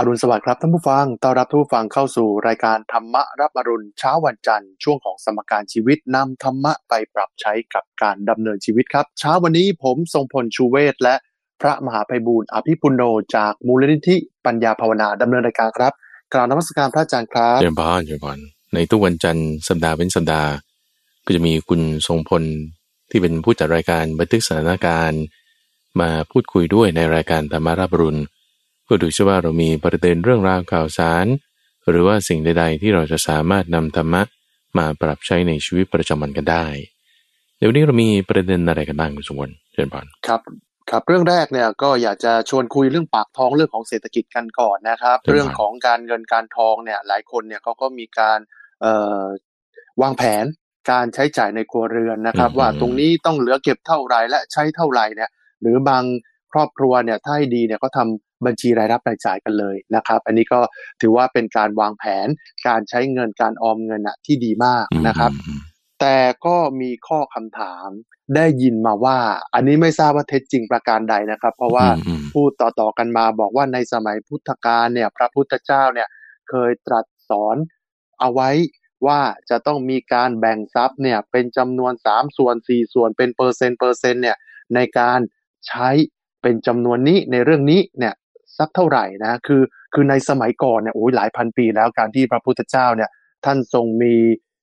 อรุณสวัสดิ์ครับท่านผู้ฟัง ต้อนรับทุกฟังเข้าสู่รายการธรรมะรับอรุณเช้าวันจันทร์ช่วงของสมการชีวิตนำธรรมะไปปรับใช้กับการดำเนินชีวิตครับ เช้าวันนี้ผมทรงพลชูเวศและพระมหาภัยบูร์อภิปุโนจากมูลนิธิปัญญาภาวนาดำเนินรายการครับกล่าวนมัสการพระอาจารย์ครับเจริญพรเจริญพรในทุกวันจันทร์สัปดาห์เป็นสัปดาห์ ก็จะมีคุณทรงพลที่เป็นผู้จัดรายการบันทึกสถานการณ์ มาพูดคุยด้วยในรายการธรรมารับอรุณ เพื่อดูเชื่อว่าเรามีประเด็นเรื่องราวข่าวสาร หรือว่าสิ่งใด ๆ ที่เราจะสามารถนำธรรมะมาปรับใช้ในชีวิตประจำวันกันได้ เดี๋ยวนี้เรามีประเด็นอะไรกันบ้างคุณสมพลเชิญพรครับครับเรื่องแรกเนี่ยก็อยากจะชวนคุยเรื่องปากท้องเรื่องของเศรษฐกิจกันก่อนนะครับครับเรื่องของการเงินการทองเนี่ยหลายคนเนี่ยเขาก็มีการเอ่อวางแผนการใช้จ่ายในครัวเรือนนะครับอืมว่าตรงนี้ต้องเหลือเก็บเท่าไหร่และใช้เท่าไหร่เนี่ย หรือบางครอบครัวเนี่ยถ้าให้ดีเนี่ยก็ทำ บัญชีรายรับรายจ่ายกันเลยนะครับ อันนี้ก็ถือว่าเป็นการวางแผนการใช้เงินการออมเงินอะที่ดีมากนะครับอืมแต่ก็มีข้อคำถามได้ยินมาว่า อันนี้ไม่ทราบว่าเท็จจริงประการใดนะครับ เพราะว่าอืมพูดต่อๆกันมาบอกว่าในสมัยพุทธกาลเนี่ย พระพุทธเจ้าเนี่ยเคยตรัสสอนเอาไว้ว่าจะต้องมีการแบ่งทรัพย์เนี่ยเป็นจำนวนสามส่วนสี่ส่วนเป็นเปอร์เซ็นต์เปอร์เซ็นต์เนี่ยในการใช้เป็นจำนวนนี้ในเรื่องนี้เนี่ย สักเท่าไหร่นะคือคือในสมัยก่อนเนี่ยโอ้ยหลายพันปีแล้วการที่พระพุทธเจ้าเนี่ยท่านทรงมี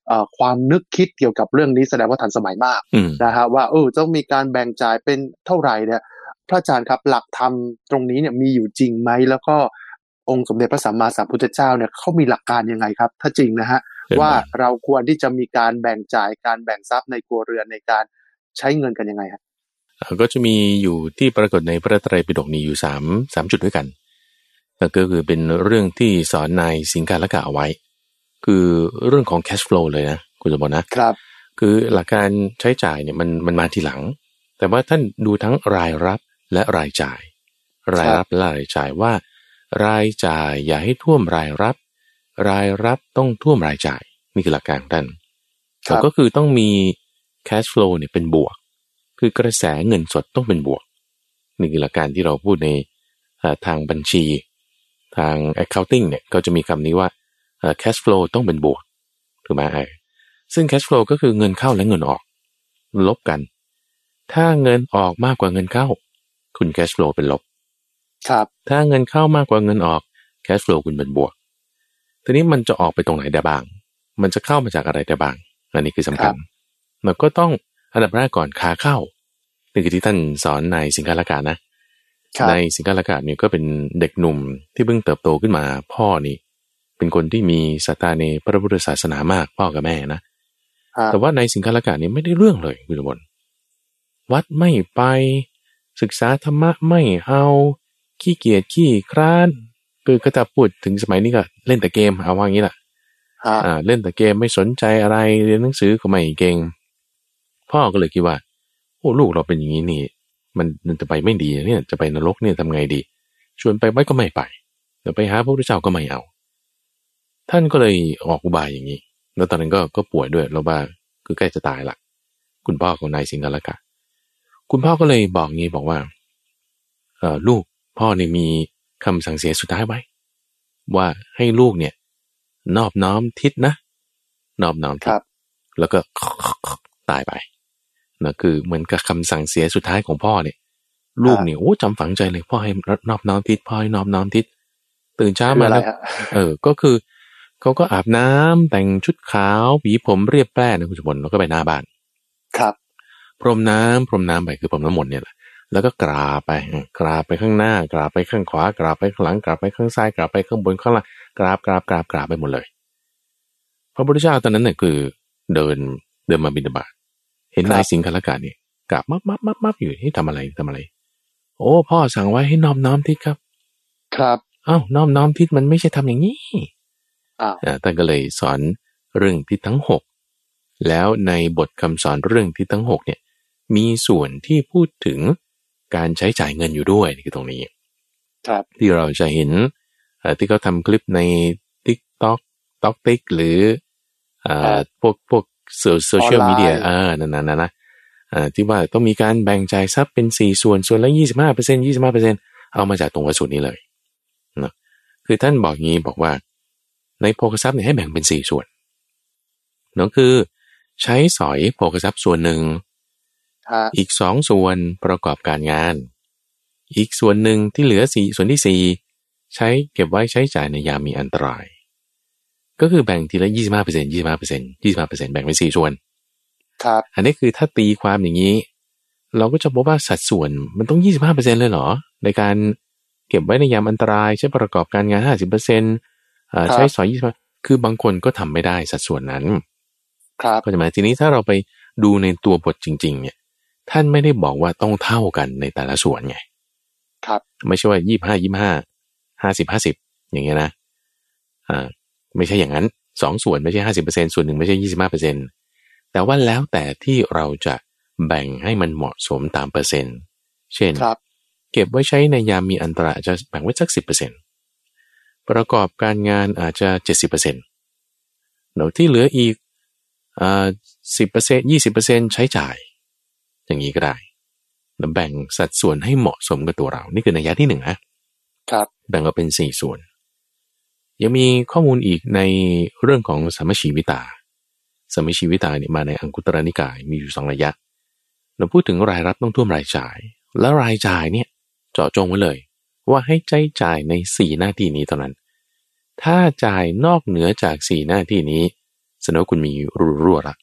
เอ่อความนึกคิดเกี่ยวกับเรื่องนี้แสดงว่าทันสมัยมากอืมนะฮะว่าเออต้องมีการแบ่งจ่ายเป็นเท่าไหร่เนี่ยพระอาจารย์ครับหลักธรรมตรงนี้เนี่ยมีอยู่จริงไหมแล้วก็องค์สมเด็จพระสัมมาสัมพุทธเจ้าเนี่ยเขามีหลักการยังไงครับ ถ้าจริงนะฮะเชิญว่าพรเราควรที่จะมีการแบ่งจ่ายการแบ่งทรัพย์ในครัวเรือนในการใช้เงินกันยังไงครับเอ่อ ก็จะมีอยู่ที่ปรากฏในพระไตรปิฎกนี้อยู่สามสามจุดด้วยกันนั่นก็คือเป็นเรื่องที่สอนนายสิงคาละกะเอาไว้ คือเรื่องของ cash flow เลยนะคุณสมบัตินะครับ คือหลักการใช้จ่ายเนี่ยมันมันมาทีหลัง แต่ว่าท่านดูทั้งรายรับและรายจ่าย รายรับและรายจ่ายว่า รายจ่ายอย่าให้ท่วมรายรับ รายรับต้องท่วมรายจ่ายนี่คือหลักการของท่านครับแล้วก็คือต้องมี cash flow เนี่ยเป็นบวก คือกระแสเงินสดต้องเป็นบวกนี่คือหลักการที่เราพูดในเอ่อทางบัญชี ทาง accounting เนี่ยก็จะมีคำนี้ว่าเอ่อ cash flow ต้องเป็นบวกถูกไหมไอ้ซึ่ง cash flow ก็คือเงินเข้าและเงินออก ลบกัน ถ้าเงินออกมากกว่าเงินเข้า คุณ cash flow เป็นลบ ครับ ถ้าเงินเข้ามากกว่าเงินออก cash flow คุณเป็นบวก ทีนี้มันจะออกไปตรงไหนได้บ้าง มันจะเข้ามาจากอะไรได้บ้าง อันนี้คือสำคัญเราก็ต้อง อันดับแรกก่อนขาเข้านี่คือที่ท่านสอนในสิงคาลกานะครับในสิงคาลกาเนี่ยก็เป็นเด็กหนุ่มที่เพิ่งเติบโตขึ้นมาพ่อนี่ เป็นคนที่มีศรัทธาในพระพุทธศาสนามากพ่อกับแม่นะครับแต่ว่าในสิงคาลกาเนี่ยไม่ได้เรื่องเลยคุณสมบัติวัดไม่ไป ศึกษาธรรมะไม่เอาขี้เกียจขี้คร้านคือก็จะพูดถึงสมัยนี้ก็เล่นแต่เกมเอาว่างี้แหละฮะอ่าเล่นแต่เกมไม่สนใจอะไรเรียนหนังสือก็ไม่เก่ง พ่อก็เลยคิดว่า โอ้ลูกเราเป็นอย่างนี้นี่ มันมันจะไปไม่ดีนะเนี่ยจะไปนรกเนี่ยทำไงดี ชวนไปไว้ก็ไม่ไปเดี๋ยวไปหาพระพุทธเจ้าก็ไม่เอา ท่านก็เลยออกอุบายอย่างนี้แล้วตอนนั้นก็ก็ป่วยด้วยแล้วว่าคือใกล้จะตายละคุณพ่อของนายสิงห์ละกะ คุณพ่อก็เลยบอกงี้บอกว่าเออลูกพ่อเนี่ยมีคำสั่งเสียสุดท้ายไว้ ว่าให้ลูกเนี่ย นอบน้อมทิศนะ นอบน้อมคทิศรับแล้วก็ตายไป นะคือเหมือนกับคำสั่งเสียสุดท้ายของพ่อเนี่ยลูกเนี่ยโอ้จำฝังใจเลยพ่อให้นอบน้อมทิศพ่อให้นอบน้อมทิศตื่นเช้าคือมาอะไรแล้วฮะเออ ก็คือเขาก็อาบน้ำแต่งชุดขาวหวีผมเรียบแปร่นะคุณสมบัติแล้วก็ไปหน้าบ้าน ครับ พรมน้ำพรมน้ำไปคือพรมน้ำมนต์เนี่ยแหละแล้วก็กราบไปเออกราบไปข้างหน้ากราบไปข้างขวากราบไปข้างหลังกราบไปข้างซ้ายกราบไปข้างบนข้างล่างกราบกราบกราบกราบไปหมดเลย พระพุทธเจ้าตอนนั้นเนี่ยคือ เดินเดินมาบิณฑบาต เห็นครับนายสิงคลกาเนี่ยกราบมับมับมับมับอยู่ให้ทำอะไรทำอะไร โอ้พ่อสั่งไว้ให้น้อมน้อมทิศครับ ครับเอ้าน้อมน้อมทิศมันไม่ใช่ทำอย่างนี้อ้าวอ่าท่านก็เลยสอนเรื่องทิศทั้งหกแล้วในบทคำสอนเรื่องทิศทั้งหกเนี่ย มีส่วนที่พูดถึงการใช้จ่ายเงินอยู่ด้วยนี่คือตรงนี้ ครับที่เราจะเห็นเอ่อที่เขาทำคลิปใน TikTok t o k t i k หรือเอ่อพวกพวก โซเชียลออนไลน์มีเดียอ่านั่นนะนะนะอ่าที่ว่าต้องมีการแบ่งจ่ายทรัพย์เป็นสี่ส่วนส่วนละยี่สิบห้าเปอร์เซ็นยี่สิบห้าเปอร์เซ็นเอามาจากตรงวัตถุนี้เลยนะคือท่านบอกงี้บอกว่า ในโภคทรัพย์เนี่ยให้แบ่งเป็นสี่ส่วนเนาะคือ ใช้สอยโภคทรัพย์ส่วนหนึ่งฮะอีกสองส่วนประกอบการงาน อีกส่วนหนึ่งที่เหลือสี่ส่วนที่สี่ใช้เก็บไว้ใช้จ่ายในยามมีอันตราย ก็คือแบ่งทีละยี่สิบห้าเปอร์เซ็นยี่สิบห้าเปอร์เซ็นยี่สิบห้าเปอร์เซ็นแบ่งเป็นสี่ส่วน ครับ อันนี้คือถ้าตีความอย่างนี้ เราก็จะพบว่าสัดส่วนมันต้องยี่สิบห้าเปอร์เซ็นเลยเหรอ ในการเก็บไว้ในยามอันตรายใช้ประกอบการงานห้าสิบเปอร์เซ็นต์ใช้สอยยี่สิบคือบางคนก็ทำไม่ได้สัดส่วนนั้น ครับก็จะหมายทีนี้ถ้าเราไปดูในตัวบทจริง ๆ เนี่ย ท่านไม่ได้บอกว่าต้องเท่ากันในแต่ละส่วนไง ครับ ไม่ใช่ว่ายี่ห้ายี่ห้าห้าสิบห้าสิบอย่างเงี้ยนะอ่า ไม่ใช่อย่างนั้นสองส่วนไม่ใช่ห้าสิบเปอร์เซ็นส่วนหนึ่งไม่ใช่ยี่สิบห้าเปอร์เซ็นแต่ว่าแล้วแต่ที่เราจะแบ่งให้มันเหมาะสมตามเปอร์เซ็นต์ เช่นครับเก็บไว้ใช้ในยามมีอันตรายอาจจะแบ่งไว้สักสิบเปอร์เซ็นประกอบการงานอาจจะเจ็ดสิบเปอร์เซ็นต์แล้วที่เหลืออีกอ่าสิบเปอร์เซ็นยี่สิบเปอร์เซ็นใช้จ่าย อย่างนี้ก็ได้แล้วแบ่งสัดส่วนให้เหมาะสมกับตัวเรา นี่คือนัยยะที่หนึ่งนะครับ แบ่งออกเป็นสี่ส่วน ยังมีข้อมูลอีกในเรื่องของสมชีวิตา สมชีวิตาเนี่ยมาในอังคุตรนิกายมีอยู่สองระยะ เราพูดถึงรายรับต้องท่วมรายจ่าย แล้วรายจ่ายเนี่ยเจาะจงไว้เลย ว่าให้ใจจ่ายในสี่หน้าที่นี้เท่านั้น ถ้าจ่ายนอกเหนือจากสี่หน้าที่นี้แสดงว่าคุณมีรูรั่วละ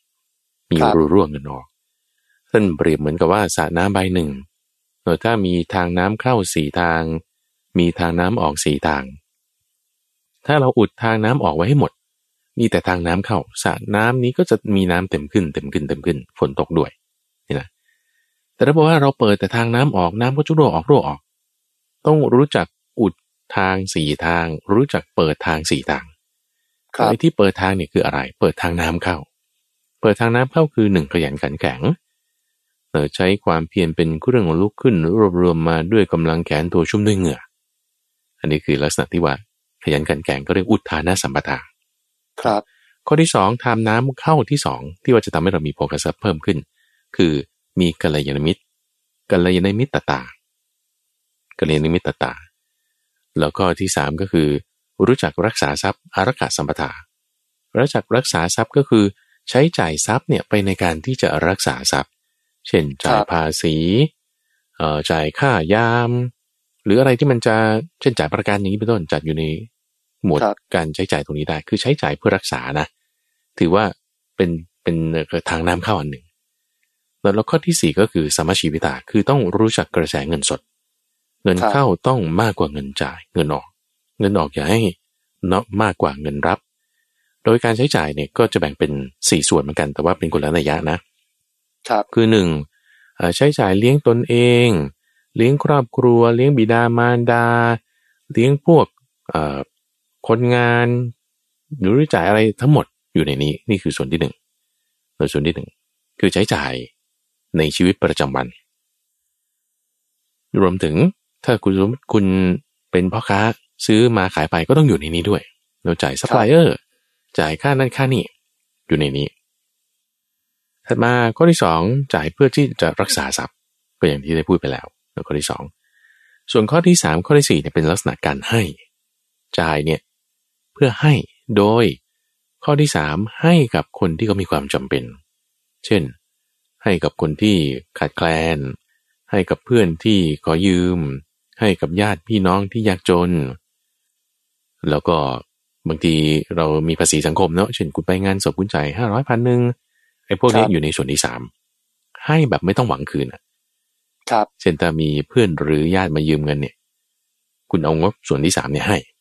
มีรูรั่วเงินออกท่านเปรียบเหมือนกับว่าสระน้ำใบหนึ่งเออถ้ามีทางน้ำเข้าสี่ทาง มีทางน้ำออกสี่ทาง ถ้าเราอุดทางน้ำออกไว้ให้หมด มีแต่ทางน้ำเข้าสระน้ำนี้ก็จะมีน้ำเต็มขึ้นเต็มขึ้นเต็มขึ้นฝนตกด้วยนี่นะแต่ถ้าบอกว่าเราเปิดแต่ทางน้ำออกน้ำก็จะรั่วออกรั่วออก ต้องรู้จักอุดทางสี่ทาง รู้จักเปิดทางสี่ทางครับไอ้ที่เปิดทางเนี่ยคืออะไร เปิดทางน้ำเข้า เปิดทางน้ำเข้าคือหนึ่งขยันขันแข็งเออใช้ความเพียรเป็นเครื่องลุกขึ้นรวบรวมมาด้วยกำลังแขนตัวชุ่มด้วยเหงื่อ อันนี้คือลักษณะที่ว่า ขยันขันแข็งก็เรียกอุทานะสัมปทาครับ ข้อที่สองทำน้ำเข้าที่สองที่ว่าจะทำให้เรามีโภคทรัพย์เพิ่มขึ้น คือมีกัลยาณมิตรกัลยาณมิตรตากัลยาณมิตรตา แล้วก็ที่สามก็คือ รู้จักรักษาทรัพย์อารักขาสัมปทารู้จักรักษาทรัพย์ก็คือ ใช้จ่ายทรัพย์เนี่ยไปในการที่จะรักษาทรัพย์ เช่นจ่ายภาษีเอ่อจ่ายค่ายาม หรืออะไรที่มันจะเช่นจ่ายประกันอย่างนี้เป็นต้นจัดอยู่ใน หมวดครับการใช้จ่ายตรงนี้ได้ คือใช้จ่ายเพื่อรักษานะ ถือว่าเป็นเป็นทางน้ำเข้าอันหนึ่งแล้วแล้วข้อที่สี่ก็คือสมชีวิตาคือต้องรู้จักกระแสเงินสด เงินครับเข้าต้องมากกว่าเงินจ่าย เงินออก เงินออกอย่าให้เนาะมากกว่าเงินรับ โดยการใช้จ่ายเนี่ยก็จะแบ่งเป็นสี่ส่วนเหมือนกัน แต่ว่าเป็นคนละระยะนะครับคือหนึ่งเอ่อใช้จ่ายเลี้ยงตนเอง เลี้ยงครอบครัว เลี้ยงบิดามารดา เลี้ยงพวกเอ่อ คนงานหรือจ่ายอะไรทั้งหมดอยู่ในนี้นี่คือส่วนที่หนึ่งส่วนที่หนึ่งคือใช้จ่ายในชีวิตประจำวัน รวมถึงถ้าคุณคุณเป็นพ่อค้าซื้อมาขายไปก็ต้องอยู่ในนี้ด้วยเราจ่ายซัพพลายเออร์จ่ายค่านั่นค่านี่อยู่ในนี้ ถัดมาข้อที่สองจ่ายเพื่อที่จะรักษาทรัพย์ก็อย่างที่ได้พูดไปแล้วแล้วข้อที่สองส่วนข้อที่สามข้อที่สี่เนี่ยเป็นลักษณะการให้ จ่ายเนี่ย เพื่อให้โดย ข้อที่สามให้กับคนที่เขามีความจำเป็น เช่น ให้กับคนที่ขาดแคลน ให้กับเพื่อนที่ขอยืม ให้กับญาติพี่น้องที่ยากจน แล้วก็บางทีเรามีภาษีสังคมเนาะเช่นคุณไปงานศพคุณจ่ายห้าร้อยพันหนึ่งไอ้พวกนี้ครับอยู่ในส่วนที่สามให้แบบไม่ต้องหวังคืนอะครับเช่นถ้ามีเพื่อนหรือญาติมายืมเงินเนี่ย คุณเอางบส่วนที่สามเนี่ยให้ฮะ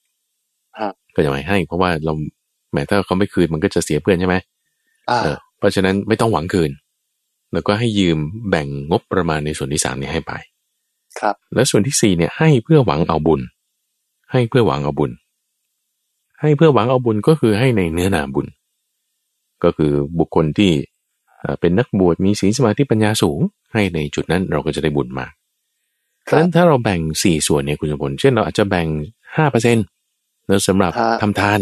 ก็จะไม่ให้ เพราะว่าเราแม้ถ้าเขาไม่คืนมันก็จะเสียเพื่อนใช่ไหมอ่าเออเพราะฉะนั้นไม่ต้องหวังคืน แล้วก็ให้ยืมแบ่งงบประมาณในส่วนที่สามเนี่ยให้ไป ครับ แล้วส่วนที่สี่เนี่ยให้เพื่อหวังเอาบุญ ให้เพื่อหวังเอาบุญ ให้เพื่อหวังเอาบุญก็คือให้ในเนื้อนาบุญ ก็คือบุคคลที่เอ่อเป็นนักบวชมีศีลสมาธิปัญญาสูง ให้ในจุดนั้นเราก็จะได้บุญมากเพคราะรัฉะบนั้นถ้าเราแบ่งสี่ส่วนเนี่ยคุณสมพลเช่นเราอาจจะแบ่งห้าเปอร์เซ็นต์ แล้วสำหรับฮะทำทาน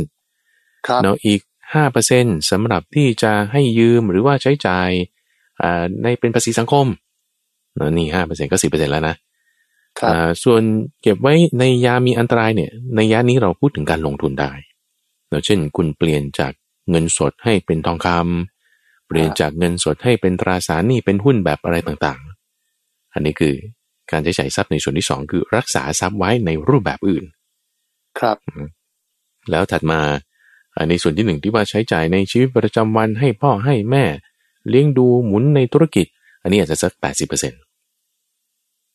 ครับเนาะอีกห้าเปอร์เซ็นต์สำหรับที่จะให้ยืมหรือว่าใช้จ่ายอ่าในเป็นภาษีสังคมเนาะนี่ห้าเปอร์เซ็นต์ก็สิบเปอร์เซ็นต์แล้วนะครับอ่าส่วนเก็บไว้ในยามีอันตรายเนี่ยในยานี้เราพูดถึงการลงทุนได้เนอะเช่น คุณเปลี่ยนจากเงินสดให้เป็นทองคำเปลี่ยนจากเงินสดให้เป็นตราสารหนี้เป็นหุ้นแบบอะไรต่างๆ อันนี้คือการใช้จ่ายทรัพย์ในส่วนที่สองคือรักษาทรัพย์ไว้ในรูปแบบอื่น ครับ แล้วถัดมาอ่าในส่วนที่หนึ่งที่ว่าใช้จ่ายในชีวิตประจำวันให้พ่อให้แม่ เลี้ยงดูหมุนในธุรกิจ อันนี้อาจจะสักแปดสิบเปอร์เซ็นต์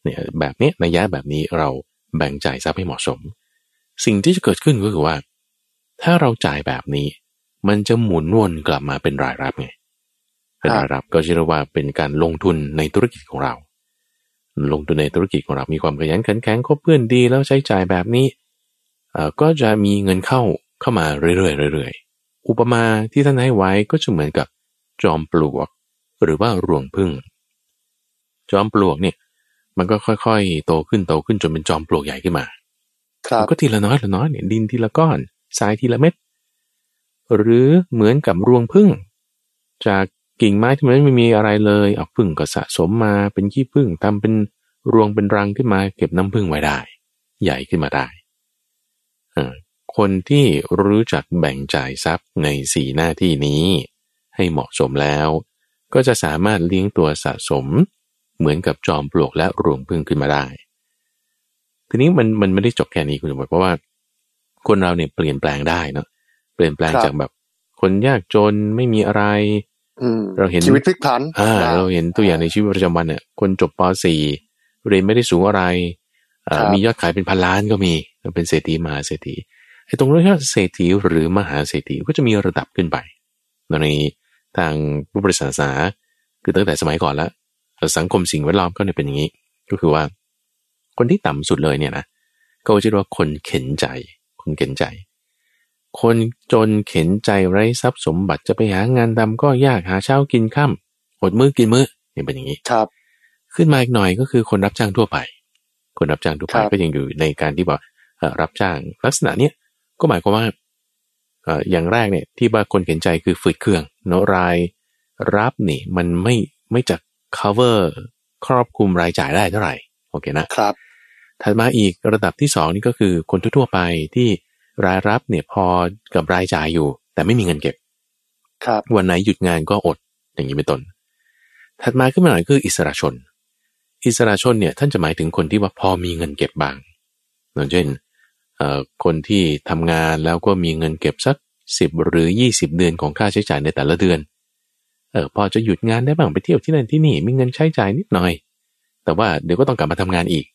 เนี่ยแบบเนี้ยในยะแบบนี้เราแบ่งจ่ายทรัพย์ให้เหมาะสม สิ่งที่จะเกิดขึ้นก็คือว่า ถ้าเราจ่ายแบบนี้ มันจะหมุนวนกลับมาเป็นรายรับไงเป็นรายรับก็จะเรียกว่าเป็นการลงทุนในธุรกิจของเรา ลงทุนในธุรกิจของเรา มีความขยันขันแข็งคบเพื่อนดีแล้วใช้จ่ายแบบนี้เอ่อ ก็จะมีเงินเข้าเข้ามาเรื่อยๆเรื่อยๆอุปมาที่ท่านให้ไว้ก็จะเหมือนกับจอมปลวก หรือว่ารวงพึ่ง จอมปลวกเนี่ยมันก็ค่อยๆ โตขึ้นโตขึ้นจนเป็นจอมปลวกใหญ่ขึ้นมา ครับมันก็ทีละน้อยละน้อยเนี่ยดินทีละก้อนทรายทีละเม็ดหรือเหมือนกับรวงพึ่ง จากกิ่งไม้ที่มันไม่มีอะไรเลยเอาพึ่งก็สะสมมาเป็นขี้พึ่งทำเป็นรวงเป็นรังขึ้นมา เก็บน้ำพึ่งไว้ได้ ใหญ่ขึ้นมาได้เอ่อ คนที่รู้จักแบ่งจ่ายทรัพย์ในสี่หน้าที่นี้ ให้เหมาะสมแล้ว ก็จะสามารถเลี้ยงตัวสะสม เหมือนกับจอมปลวกและรวงพึ่งขึ้นมาได้ ทีนี้มันมันไม่ได้จบแค่นี้คุณสมบัติเพราะว่า คนเราเนี่ยเปลี่ยนแปลงได้เนาะเปลี่ยนแปลงครับจากแบบคนยากจนไม่มีอะไรอืมเราเห็นชีวิตพลิกผันอ่าได้เราเห็นตัวอย่างในชีวิตประจำวันเนี่ยคนจบป .4 เรียนไม่ได้สูงอะไรอ่าครับมียอดขายเป็นพันล้านก็มี เป็นเศรษฐีมหาเศรษฐีไอ้ตรงนี้เศรษฐีหรือมหาเศรษฐีก็จะมีระดับขึ้นไปในทางพุทธศาสนาคือตั้งแต่สมัยก่อนแล้วสังคมสิ่งแวดล้อมก็เนี่ยเป็นอย่างนี้ ก็คือว่า คนที่ต่ำสุดเลยเนี่ยนะก็จะเรียกว่าคนเข็นใจ คนเข็นใจ คนจนเข็นใจไร้ทรัพย์สมบัติจะไปหางานทำก็ยากหาเช้ากินค่ำอดมื้อกินมื้อเนี่ยเป็นอย่างนี้ครับ ขึ้นมาอีกหน่อยก็คือคนรับจ้างทั่วไป คนรับจ้างทั่วไปครับก็ยังอยู่ในการที่ว่าเอ่อ รับจ้างลักษณะเนี้ยก็หมายความว่าเอ่ออย่างแรกเนี่ยที่ว่าคนเข็นใจคือฝืดเครื่องเนาะรายรับนี่มันไม่ไม่จะ cover ครอบคลุมรายจ่ายได้เท่าไหร่โอเคนะครับถัดมาอีกระดับที่สองนี่ก็คือคนทั่วๆไปที่รายรับเนี่ยพอกับรายจ่ายอยู่ แต่ไม่มีเงินเก็บ ครับวันไหนหยุดงานก็อดอย่างนี้เป็นต้นถัดมาขึ้นมาหน่อยคืออิสระชน อิสระชนเนี่ยท่านจะหมายถึงคนที่ว่าพอมีเงินเก็บบางอย่างเช่นเอ่อ คนที่ทำงานแล้วก็มีเงินเก็บสักสิบหรือยี่สิบเดือนของค่าใช้จ่ายในแต่ละเดือนเออพอจะหยุดงานได้บ้างไปเที่ยวที่นั่นที่นี่มีเงินใช้จ่ายนิดหน่อย แต่ว่าเดี๋ยวก็ต้องกลับมาทำงานอีก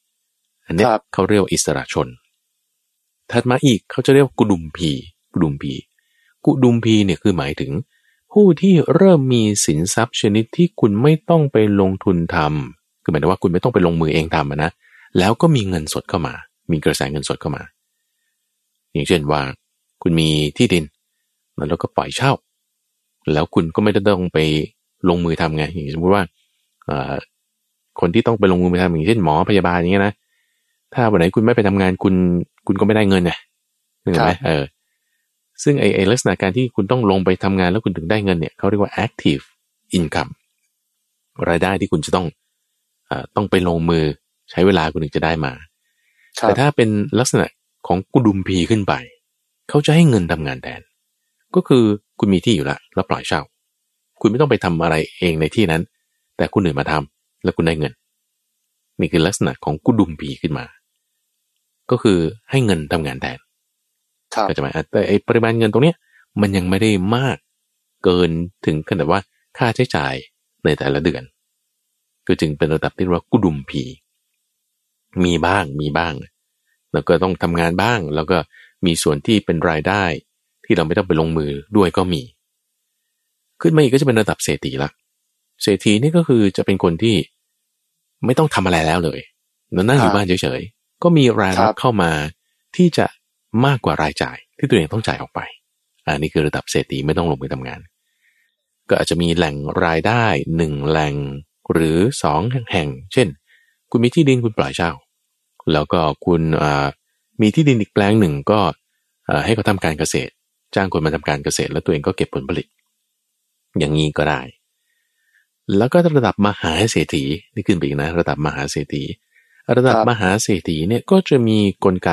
อันเนี้ยครับเขาเรียกว่าอิสระชน ถัดมาอีกเขาจะเรียกว่ากุดุมพีกุดุมพีกุดุมพีเนี่ยคือหมายถึง ผู้ที่เริ่มมีสินทรัพย์ชนิดที่คุณไม่ต้องไปลงทุนทำคือหมายถึงว่าคุณไม่ต้องไปลงมือเองทำอะนะแล้วก็มีเงินสดเข้ามา มีกระแสเงินสดเข้ามา อย่างเช่นว่า คุณมีที่ดิน แล้วก็ปล่อยเช่า แล้วคุณก็ไม่ได้ต้องไปลงมือทำไงอย่างสมมติว่าเอ่อคนที่ต้องไปลงมือทำอย่างเช่นหมอพยาบาลอย่างเงี้ยนะถ้าวันไหนคุณไม่ไปทำงานคุณ คุณก็ไม่ได้เงินไงนึกออกไหมครับเออ ซึ่งไอ้ไอ้ลักษณะการที่คุณต้องลงไปทำงานแล้วคุณถึงได้เงินเนี่ยเขาเรียกว่า active income รายได้ที่คุณจะต้องเอ่อต้องไปลงมือใช้เวลาคุณถึงจะได้มาครัแต่บถ้าเป็นลักษณะ ของกุดุมพีขึ้นไป เขาจะให้เงินทำงานแทน ก็คือคุณมีที่อยู่ละแล้วปล่อยเช่า คุณไม่ต้องไปทำอะไรเองในที่นั้น แต่คุณอื่นมาทำแล้วคุณได้เงิน นี่คือลักษณะของกุดุมพีขึ้นมา ก็คือให้เงินทำงานแทนครับก็จะหมายแต่ไอปริมาณเงินตรงเนี้ยมันยังไม่ได้มากเกินถึงขนาดว่าค่าใช้จ่ายในแต่ละเดือน ก็จึงเป็นระดับที่เรียกว่ากุดุมพี มีบ้างมีบ้าง แล้วก็ต้องทำงานบ้าง แล้วก็มีส่วนที่เป็นรายได้ ที่เราไม่ต้องไปลงมือด้วยก็มี ขึ้นมาอีกก็จะเป็นระดับเศรษฐีละเศรษฐีนี่ก็คือจะเป็นคนที่ไม่ต้องทำอะไรแล้วเลยแล้วนั่งอยู่บ้านเฉยๆก็มีรายรับเข้ามาที่จะมากกว่ารายจ่าย ที่ตัวเองต้องจ่ายออกไปอันนี้คือระดับเศรษฐีไม่ต้องลงมือทำงาน ก็อาจจะมีแหล่งรายได้หนึ่งแหล่งหรือสองแห่ง เช่น คุณมีที่ดินคุณปล่อยเช่า แล้วก็คุณอ่ามีที่ดินอีกแปลงหนึ่งก็อ่าให้เขาทำการเกษตร จ้างคนมาทำการเกษตร แล้วตัวเองก็เก็บผลผลิต อย่างนี้ก็ได้ แล้วก็ระดับมหาเศรษฐีนี่ขึ้นไปอีกนะ ระดับมหาเศรษฐี ระดับครับมหาเศรษฐีเนี่ยก็จะมีกลไก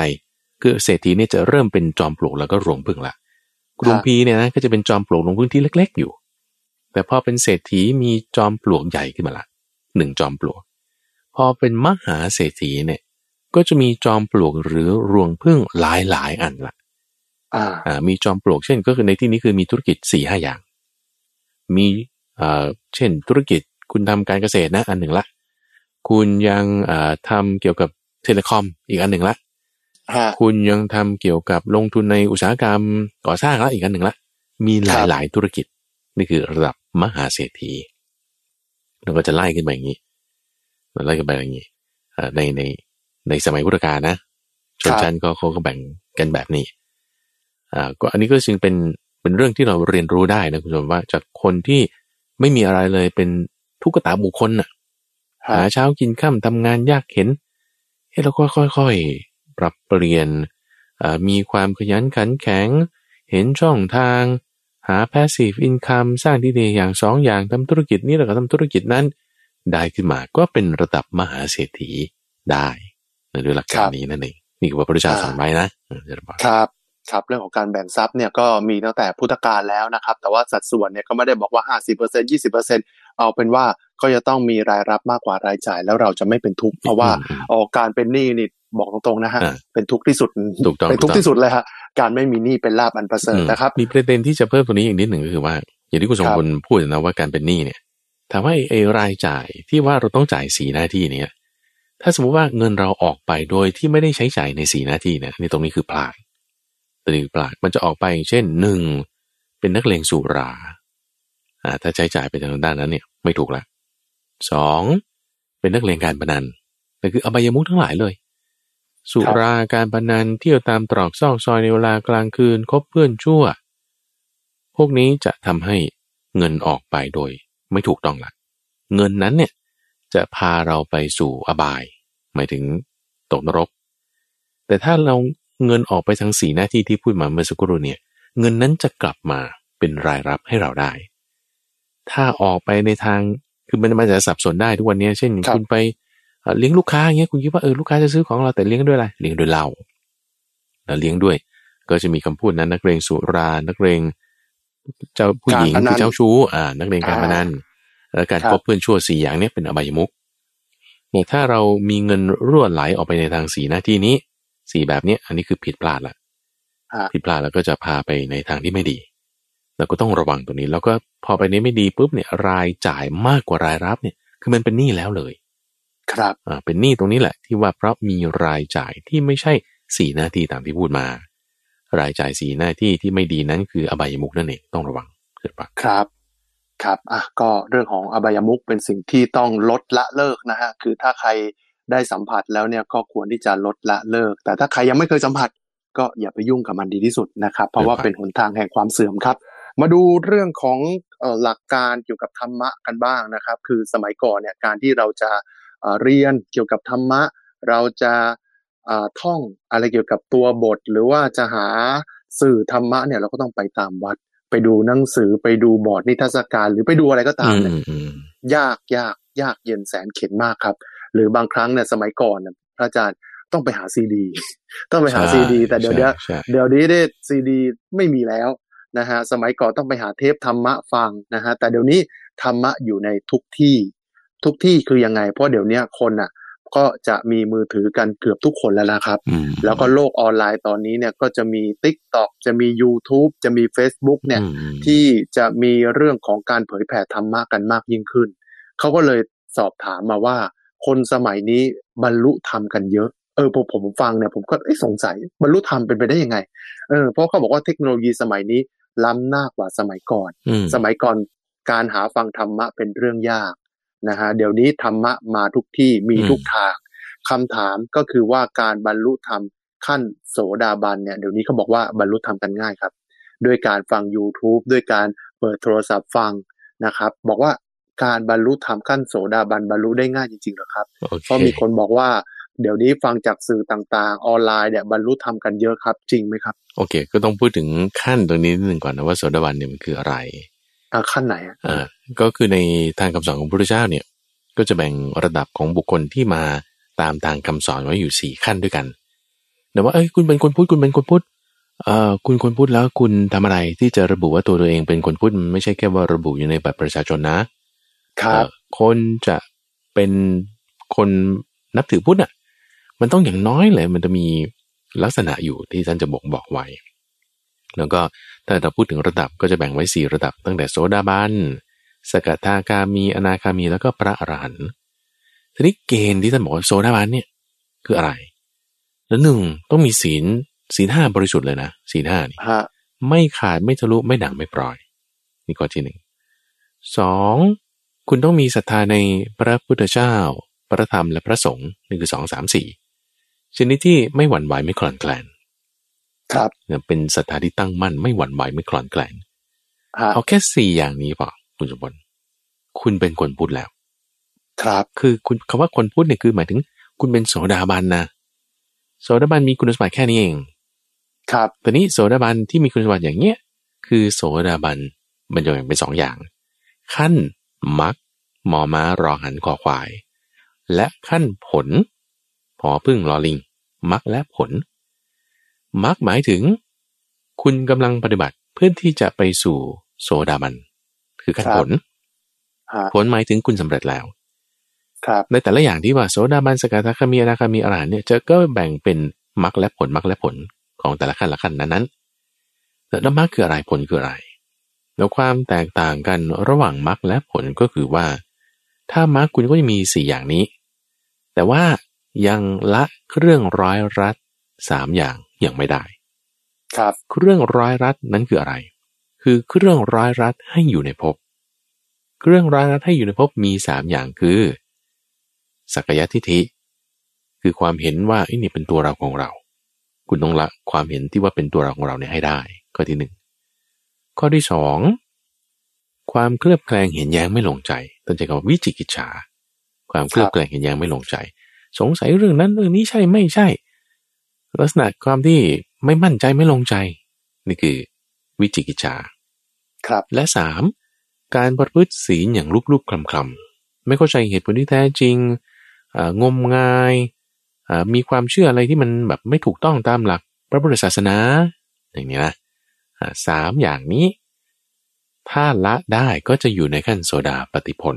คือเศรษฐีเนี่ยจะเริ่มเป็นจอมปลวกแล้วก็รวงพึ่งละกรุงพีเนี่ยนะก็จะเป็นจอมปลวกลงพื้นที่เล็ก ๆ อยู่ แต่พอเป็นเศรษฐีมีจอมปลวกใหญ่ขึ้นมาละหนึ่งจอมปลวก พอเป็นมหาเศรษฐีเนี่ย ก็จะมีจอมปลวกหรือรวงพึ่งหลายหลายๆอันละอ่าอ่ามีจอมปลวกเช่นก็คือในที่นี้คือมีธุรกิจ4ี่ห้าอย่าง มีอ่าเช่น ธุรกิจคุณทำการเกษตรนะอันหนึ่งละ คุณยังอ่าทำเกี่ยวกับเทเลคอมอีกอันหนึ่งละฮะคุณยังทำเกี่ยวกับลงทุนในอุตสาหกรรมก่อสร้างละอีกอันหนึ่งละ มีหครัลายบหลายธุรกิจ นี่คือระดับมหาเศรษฐีเราก็จะไล่ขึ้นไปอย่างนี้เราไล่กันไปอย่างนี้เอ่อในใน ในสมัยพุทธกาลนะชนชั้นก็เขาก็แบ่งกันแบบนี้อ่าก็อันนี้ก็จึงเป็นเป็นเรื่องที่เราเรียนรู้ได้นะคุณผู้ชมว่าจากคนที่ไม่มีอะไรเลยเป็นทุกขตาบุคคลน่ะฮะหาเช้ากินข้ามทำงานยากเข็นเฮ้เราก็ค่อยๆ ปรับเปลี่ยนอ่ามีความขยันขันแข็ง เห็นช่องทาง หา passive income สร้างที่ดีอย่างสองอย่างทำธุรกิจนี้แล้วก็ทำธุรกิจนั้น ได้ขึ้นมาก็เป็นระดับมหาเศรษฐีได้ ด้วยหลักการนี้นั่นเองนี่คือว่าพระพุทธเจ้าสอนไว้นะเออจะบอกครับครับเรื่องของการแบ่งทรัพย์เนี่ยก็มีตั้งแต่พุทธกาลแล้วนะครับ แต่ว่าสัดส่วนเนี่ยก็ไม่ได้บอกว่า 50% 20%เอาเป็นว่าก็จะต้องมีรายรับมากกว่ารายจ่าย แล้วเราจะไม่เป็นทุกข์เพราะว่าอืมออการเป็นหนี้นี่บอกตรงๆนะฮะอ่าเป็นทุกข์ที่สุดถูกต้องเป็นทุกข์ถูกต้องที่สุดเลยฮะการไม่มีหนี้เป็นลาบอันประเสริฐอืมนะครับ มีประเด็นที่จะเพิ่มตรงนี้อีกนิดหนึ่งก็คือว่า อย่างที่คุณสมครับพลพูดนะว่าการเป็นหนี้เนี่ยถามว่าไอ้ไอ้รายจ่ายที่ว่าเราต้องจ่ายสีหน้าที่เนี่ย ถ้าสมมติว่าเงินเราออกไปโดยที่ไม่ได้ใช้จ่ายในสีหน้าที่เนี่ยนี่ตรงนี้คือพลาดตัวนี้คือพลาดมันจะออกไปอย่างเช่นหนึ่งเป็นนักเลงสุราอ่าถ้าใช้จ่ายไปทางด้านนั้นเนี่ยไม่ถูกละสองเป็นนักเลงการพนันนั่นคืออบายมุขทั้งหลายเลย สุราการพนันเที่ยวตามตรอกซอกซอยในเวลากลางคืนคบเพื่อนชั่ว พวกนี้จะทำให้เงินออกไปโดย ไม่ถูกต้องละเงินนั้นเนี่ย จะพาเราไปสู่อบาย หมายถึงตกนรก แต่ถ้าเราเงินออกไปทางสีหน้าที่ที่พูดมาเมื่อสักครู่เนี่ยเงินนั้นจะกลับมาเป็นรายรับให้เราได้ ถ้าออกไปในทางคือมันมันจะสับสนได้ทุกวันนี้เช่นครับคุณไปเอ่อเลี้ยงลูกค้าอย่างเงี้ยคุณคิดว่าเออลูกค้าจะซื้อของเราแต่เลี้ยงด้วยอะไรเลี้ยงด้วยเหล้าแล้วเลี้ยงด้วย ก็จะมีคำพูดนั้นนักเรงสุรานักเรงเจ้าผู้หญิงการพนันคือเจ้าชู้อ่า นักเรงการอ่าพนันแล้ว การครับคบเพื่อนชั่วสี่อย่างเนี้ยเป็นอบายมุขเนี่ยถ้าเรามีเงินรั่วไหลออกไปในทางสีหน้าที่นี้สีแบบเนี้ยอันนี้คือผิดพลาดละฮะผิดพลาดแล้วก็จะพาไปในทางที่ไม่ดีแล้วก็ต้องระวังตรงนี้ แล้วก็พอไปนี้ไม่ดีปุ๊บเนี่ยรายจ่ายมากกว่ารายรับเนี่ย คือมันเป็นหนี้แล้วเลย ครับอ่าเป็นหนี้ตรงนี้แหละ ที่ว่าเพราะมีรายจ่ายที่ไม่ใช่สีหน้าที่ตามที่พูดมา รายจ่ายสีหน้าที่ที่ไม่ดีนั้นคืออบายมุกนั่นเองต้องระวังเกิดปะครับ ครับอะก็เรื่องของอบายมุขเป็นสิ่งที่ต้องลดละเลิกนะฮะคือถ้าใครได้สัมผัสแล้วเนี่ยก็ควรที่จะลดละเลิก แต่ถ้าใครยังไม่เคยสัมผัส ก็อย่าไปยุ่งกับมันดีที่สุดนะครับ เพราะว่าเป็นหนทางแห่งความเสื่อมครับ มาดูเรื่องของเอ่อหลักการเกี่ยวกับธรรมะกันบ้างนะครับ คือสมัยก่อนเนี่ยการที่เราจะเอ่อเรียนเกี่ยวกับธรรมะ เราจะเอ่อท่องอะไรเกี่ยวกับตัวบท หรือว่าจะหาสื่อธรรมะเนี่ยเราก็ต้องไปตามวัด ไปดูหนังสือไปดูบอร์ดนิทรรศการ หรือไปดูอะไรก็ตามเนี่ยอืมอืมยากยากยากเย็นแสนเข็ญมากครับ หรือบางครั้งเนี่ยสมัยก่อนเนี่ยพระอาจารย์ต้องไปหาซีดี ต้องไปหาซีดี แต่เดี๋ยวเนี้ยใช่ใช่เดี๋ยวนี้ได้ซีดีไม่มีแล้วนะฮะสมัยก่อนต้องไปหาเทปธรรมะฟังนะฮะแต่เดี๋ยวนี้ธรรมะอยู่ในทุกที่ ทุกที่คือยังไง เพราะเดี๋ยวเนี้ยคนอะ ก็จะมีมือถือกันเกือบทุกคนแล้วนะครับอืมแล้วก็โลกออนไลน์ตอนนี้เนี่ยก็จะมี Tik t o อกจะมี YouTube จะมี Facebook เนี่ยอืมอืมที่จะมีเรื่องของการเผยแผ่ธรรมะกันมากยิ่งขึ้น เขาก็เลยสอบถามมาว่า คนสมัยนี้บรรลุธรรมกันเยอะเออพอผมฟังเนี่ยผมก็เอ๊ะสงสัยบรรลุธรรมเป็นไปได้ยังไงเออเพราะเขาบอกว่าเทคโนโลยีสมัยนี้ล้ำหน้ากว่าสมัยก่อนอืมสมัยก่อนการหาฟังธรรมะเป็นเรื่องยาก นะฮะเดี๋ยวนี้ธรรมะมาทุกที่มีทุกทางคำถามก็คือว่าการบรรลุธรรมขั้นโสดาบันเนี่ยเดี๋ยวนี้เขาบอกว่าบรรลุธรรมกันง่ายครับ ด้วยการฟัง YouTube ด้วยการเปิดโทรศัพท์ฟังนะครับ บอกว่าการบรรลุธรรมขั้นโสดาบันบรรลุได้ง่ายจริงๆเหรอครับโอเคเพราะมีคนบอกว่าเดี๋ยวนี้ฟังจากสื่อต่างๆ ออนไลน์เนี่ยบรรลุธรรมกันเยอะครับ จริงไหมครับ โอเค ก็ต้องพูดถึงขั้นตรงนี้นิดหนึ่งก่อนนะว่าโสดาบันเนี่ยมันคืออะไร อ่าขั้นไหนอะอ่าก็คือในทางคำสอนของพระพุทธเจ้าเนี่ย ก็จะแบ่งระดับของบุคคลที่มาตามทางคำสอนไว้อยู่สี่ขั้นด้วยกันแต่ว่าเอ้ยคุณเป็นคนพูดคุณเป็นคนพูดเอ่อคุณคนพูดแล้วคุณทำอะไรที่จะระบุว่าตัวตัวเองเป็นคนพูดมันไม่ใช่แค่ว่าระบุอยู่ในบัตรประชาชนนะครับคนจะเป็นคนนับถือพุทธอะ มันต้องอย่างน้อยเลย มันจะมีลักษณะอยู่ที่ท่านจะบอกบอกไว้ แล้วก็ ถ้าเราพูดถึงระดับก็จะแบ่งไว้สี่ระดับ ตั้งแต่โสดาบัน สกทาคามี อนาคามี แล้วก็พระอรหันต์ ทีนี้เกณฑ์ที่ท่านบอกว่าโสดาบันเนี่ยคืออะไร แล้วหนึ่งต้องมีศีล ศีลห้าบริสุทธิ์เลยนะ ศีลห้านี่ฮะไม่ขาดไม่ทะลุไม่ด่างไม่ปล่อย นี่ข้อที่หนึ่ง สองคุณต้องมีศรัทธาในพระพุทธเจ้า พระธรรมและพระสงฆ์นี่คือสองสามสี่ชนิดที่ไม่หวั่นไหวไม่คลอนแคลน ครับเนี่ยเป็นศรัทธาที่ตั้งมั่นไม่หวั่นไหวไม่คลอนแคลนฮะเอาแค่สี่อย่างนี้พอคุณสมบัติคุณเป็นคนพูดแล้ว ครับคือคุณคำว่าคนพูดเนี่ยคือหมายถึง คุณเป็นโสดาบันนะโสดาบันมีคุณสมบัติแค่นี้เอง ครับตอนนี้โสดาบันที่มีคุณสมบัติอย่างเนี้ยคือโสดาบันบรรยายเป็นสองอย่าง ขั้นมักมอม้ารอหันคอควาย และขั้นผลพอพึ่งลอลิงมักและผล มักหมายถึง คุณกำลังปฏิบัติเพื่อที่จะไปสู่โสดาบัน คือขั้นผลฮะผลหมายถึงคุณสำเร็จแล้ว ครับ ในแต่ละอย่างที่ว่าโสดาบันสกทาคามีอนาคามีอรหันต์เนี่ยจะก็แบ่งเป็นมรรคและผลมรรคและผลของแต่ละขั้นละขั้นนั้นๆแล้วมรรคคืออะไรผลคืออะไร แล้วความแตกต่างกันระหว่างมรรคและผลก็คือว่า ถ้ามรรคคุณก็จะมีสี่อย่างนี้ แต่ว่ายังละเครื่องร้อยรัดสามอย่าง ยังไม่ได้ ครับ เครื่องร้อยรัดนั้นคืออะไร คือเครื่องร้อยรัดให้อยู่ในภพ เครื่องร้อยรัดให้อยู่ในภพมีสามอย่างคือ สักยทิฏฐิ คือความเห็นว่าไอ้นี่เป็นตัวเราของเรา คุณต้องละความเห็นที่ว่าเป็นตัวเราของเราเนี่ยให้ได้ ข้อที่หนึ่ง ข้อที่สองความเคลือบแคลงเห็นแย้งไม่ลงใจต้นใจคำว่าวิจิกิจฉา ความเคลือบแคลงเห็นแย้งไม่ลงใจ สงสัยเรื่องนั้นเรื่องนี้ใช่ไม่ใช่ ลักษณะความที่ไม่มั่นใจไม่ลงใจ นี่คือวิจิกิจฉาครับ และสามการประพฤติศีลอย่างลุกๆคลำๆไม่เข้าใจเหตุผลที่แท้จริงเอ่องมงายเอ่อมีความเชื่ออะไรที่มันแบบไม่ถูกต้องตามหลักพระพุทธศาสนา อย่างนี้นะอ่าสามอย่างนี้ ถ้าละได้ก็จะอยู่ในขั้นโสดาปฏิผล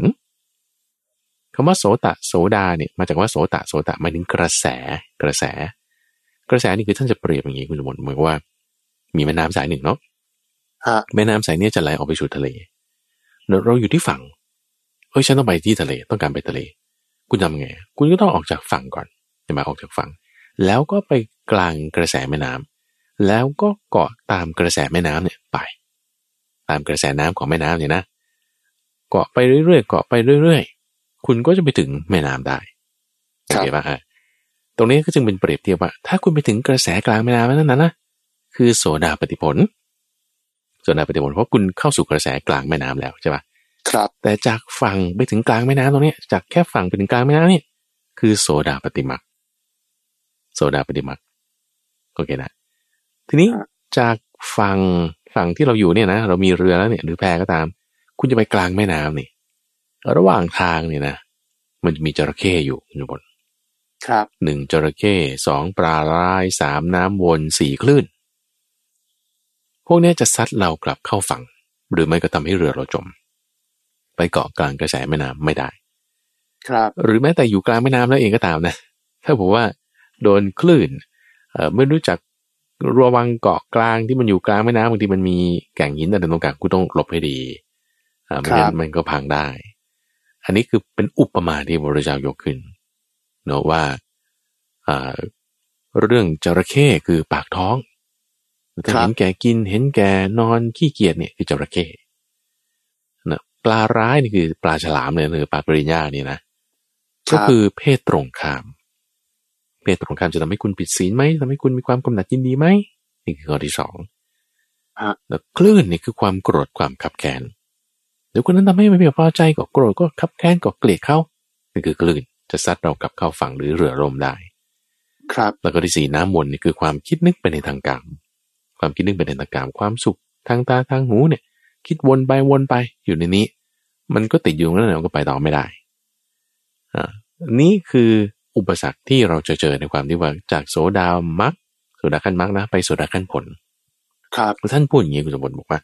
คำว่าโสตะโสดาเนี่ยมาจากว่าโสตะโสตะหมายถึงกระแสกระแส กระแสนี่คือท่านจะเปรียบอย่างนี้คุณสมบัติเหมือนกับว่า มีแม่น้ำสายหนึ่งเนาะฮะแม่น้ำสายเนี้จะไหลออกไปสู่ทะเลเราเราอยู่ที่ฝั่งเฮ้ยฉันต้องไปที่ทะเลต้องการไปทะเล คุณทำไง คุณก็ต้องออกจากฝั่งก่อนใช่ไหมออกจากฝั่ง แล้วก็ไปกลางกระแสแม่น้ำแล้วก็เกาะตามกระแสแม่น้ำเนี่ยไป ตามกระแสน้ำของแม่น้ำเนี่ยนะเกาะไปเรื่อยๆเกาะไปเรื่อย ๆ คุณก็จะไปถึงแม่น้ำได้โอเคป่ะฮะต รงนี้ก็จึงเป็นเปรียบเทียบว่า ถ้าคุณไปถึงกระแสกลางแม่น้ำนั้นนะนะคือโสดาปฏิผลโสดาปฏิผลเพราะคุณเข้าสู่กระแสกลางแม่น้ำแล้วใช่ปะครับ แต่จากฝั่งไปถึงกลางแม่น้ำตรงเนี้ยจากแค่ฝั่งไปถึงกลางแม่น้ำเนี่ยคือโสดาปฏิมักโสดาปฏิมักโอเคนะทีนี้ครับจากฝั่งฝั่งที่เราอยู่เนี่ยนะเรามีเรือแล้วเนี่ยหรือแพก็ตาม คุณจะไปกลางแม่น้ำนี่ ระหว่างทางเนี่ยนะ มันจะมีจระเข้อยู่อยู่บน ครับหนึ่งจระเข้สองปลาร้ายสามน้ำวนสี่คลื่น พวกเนี้ยจะซัดเรากลับเข้าฝั่ง หรือไม่ก็ทำให้เรือเราจม ไปเกาะกลางกระแสแม่น้ำไม่ได้ ครับ หรือแม้แต่อยู่กลางแม่น้ำแล้วเองก็ตามนะ ถ้าผมว่าโดนคลื่นเอ่อไม่รู้จักระวังเกาะกลางที่มันอยู่กลางแม่น้ำบางทีมันมีแก่งหินอะไรตรงกลางกูต้องหลบให้ดีอ่าไม่งั้นมันก็พังได้ อันนี้คือเป็นอุปมาที่พระพุทธเจ้ายกขึ้น เนอะว่าอ่าเรื่องจระเข้คือปากท้องถ้าเห็นแก่กินเห็นแก่นอนขี้เกียจเนี่ยคือจระเข้นะปลาร้ายนี่คือปลาฉลามเนี่ยหรือปลาปริญญาเนี่ยนะก็คือเพศตรงข้าม เพศตรงข้ามจะทำให้คุณผิดศีลไหมทำให้คุณมีความกำหนัดยินดีไหมนี่คือข้อที่สองฮะแล้วคลื่นนี่คือความโกรธความขับแค้นเดี๋ยวคนนั้นทำให้ไม่พอใจก็โกรธก็ขับแค้นก็เกลียดเขานี่คือคลื่น จะซัดเรากลับเข้าฝั่งหรือเรือล่มได้ ครับ แล้วก็ที่สี่น้ำวนนี่คือความคิดนึกไปในทางกาม ความคิดนึกไปในทางกาม ความสุขทางตาทางหูเนี่ย คิดวนไปวนไปอยู่ในนี้ มันก็ติดอยู่ตรงนั้นนะมันก็ไปต่อไม่ได้อ่านี่คืออุปสรรคที่เราจะเจอในความที่ว่าจากโสดามักโสดาขั้นมักนะ ไปโสดาขั้นผล ครับท่านพูดอย่างนี้คุณสมบัติบอกว่า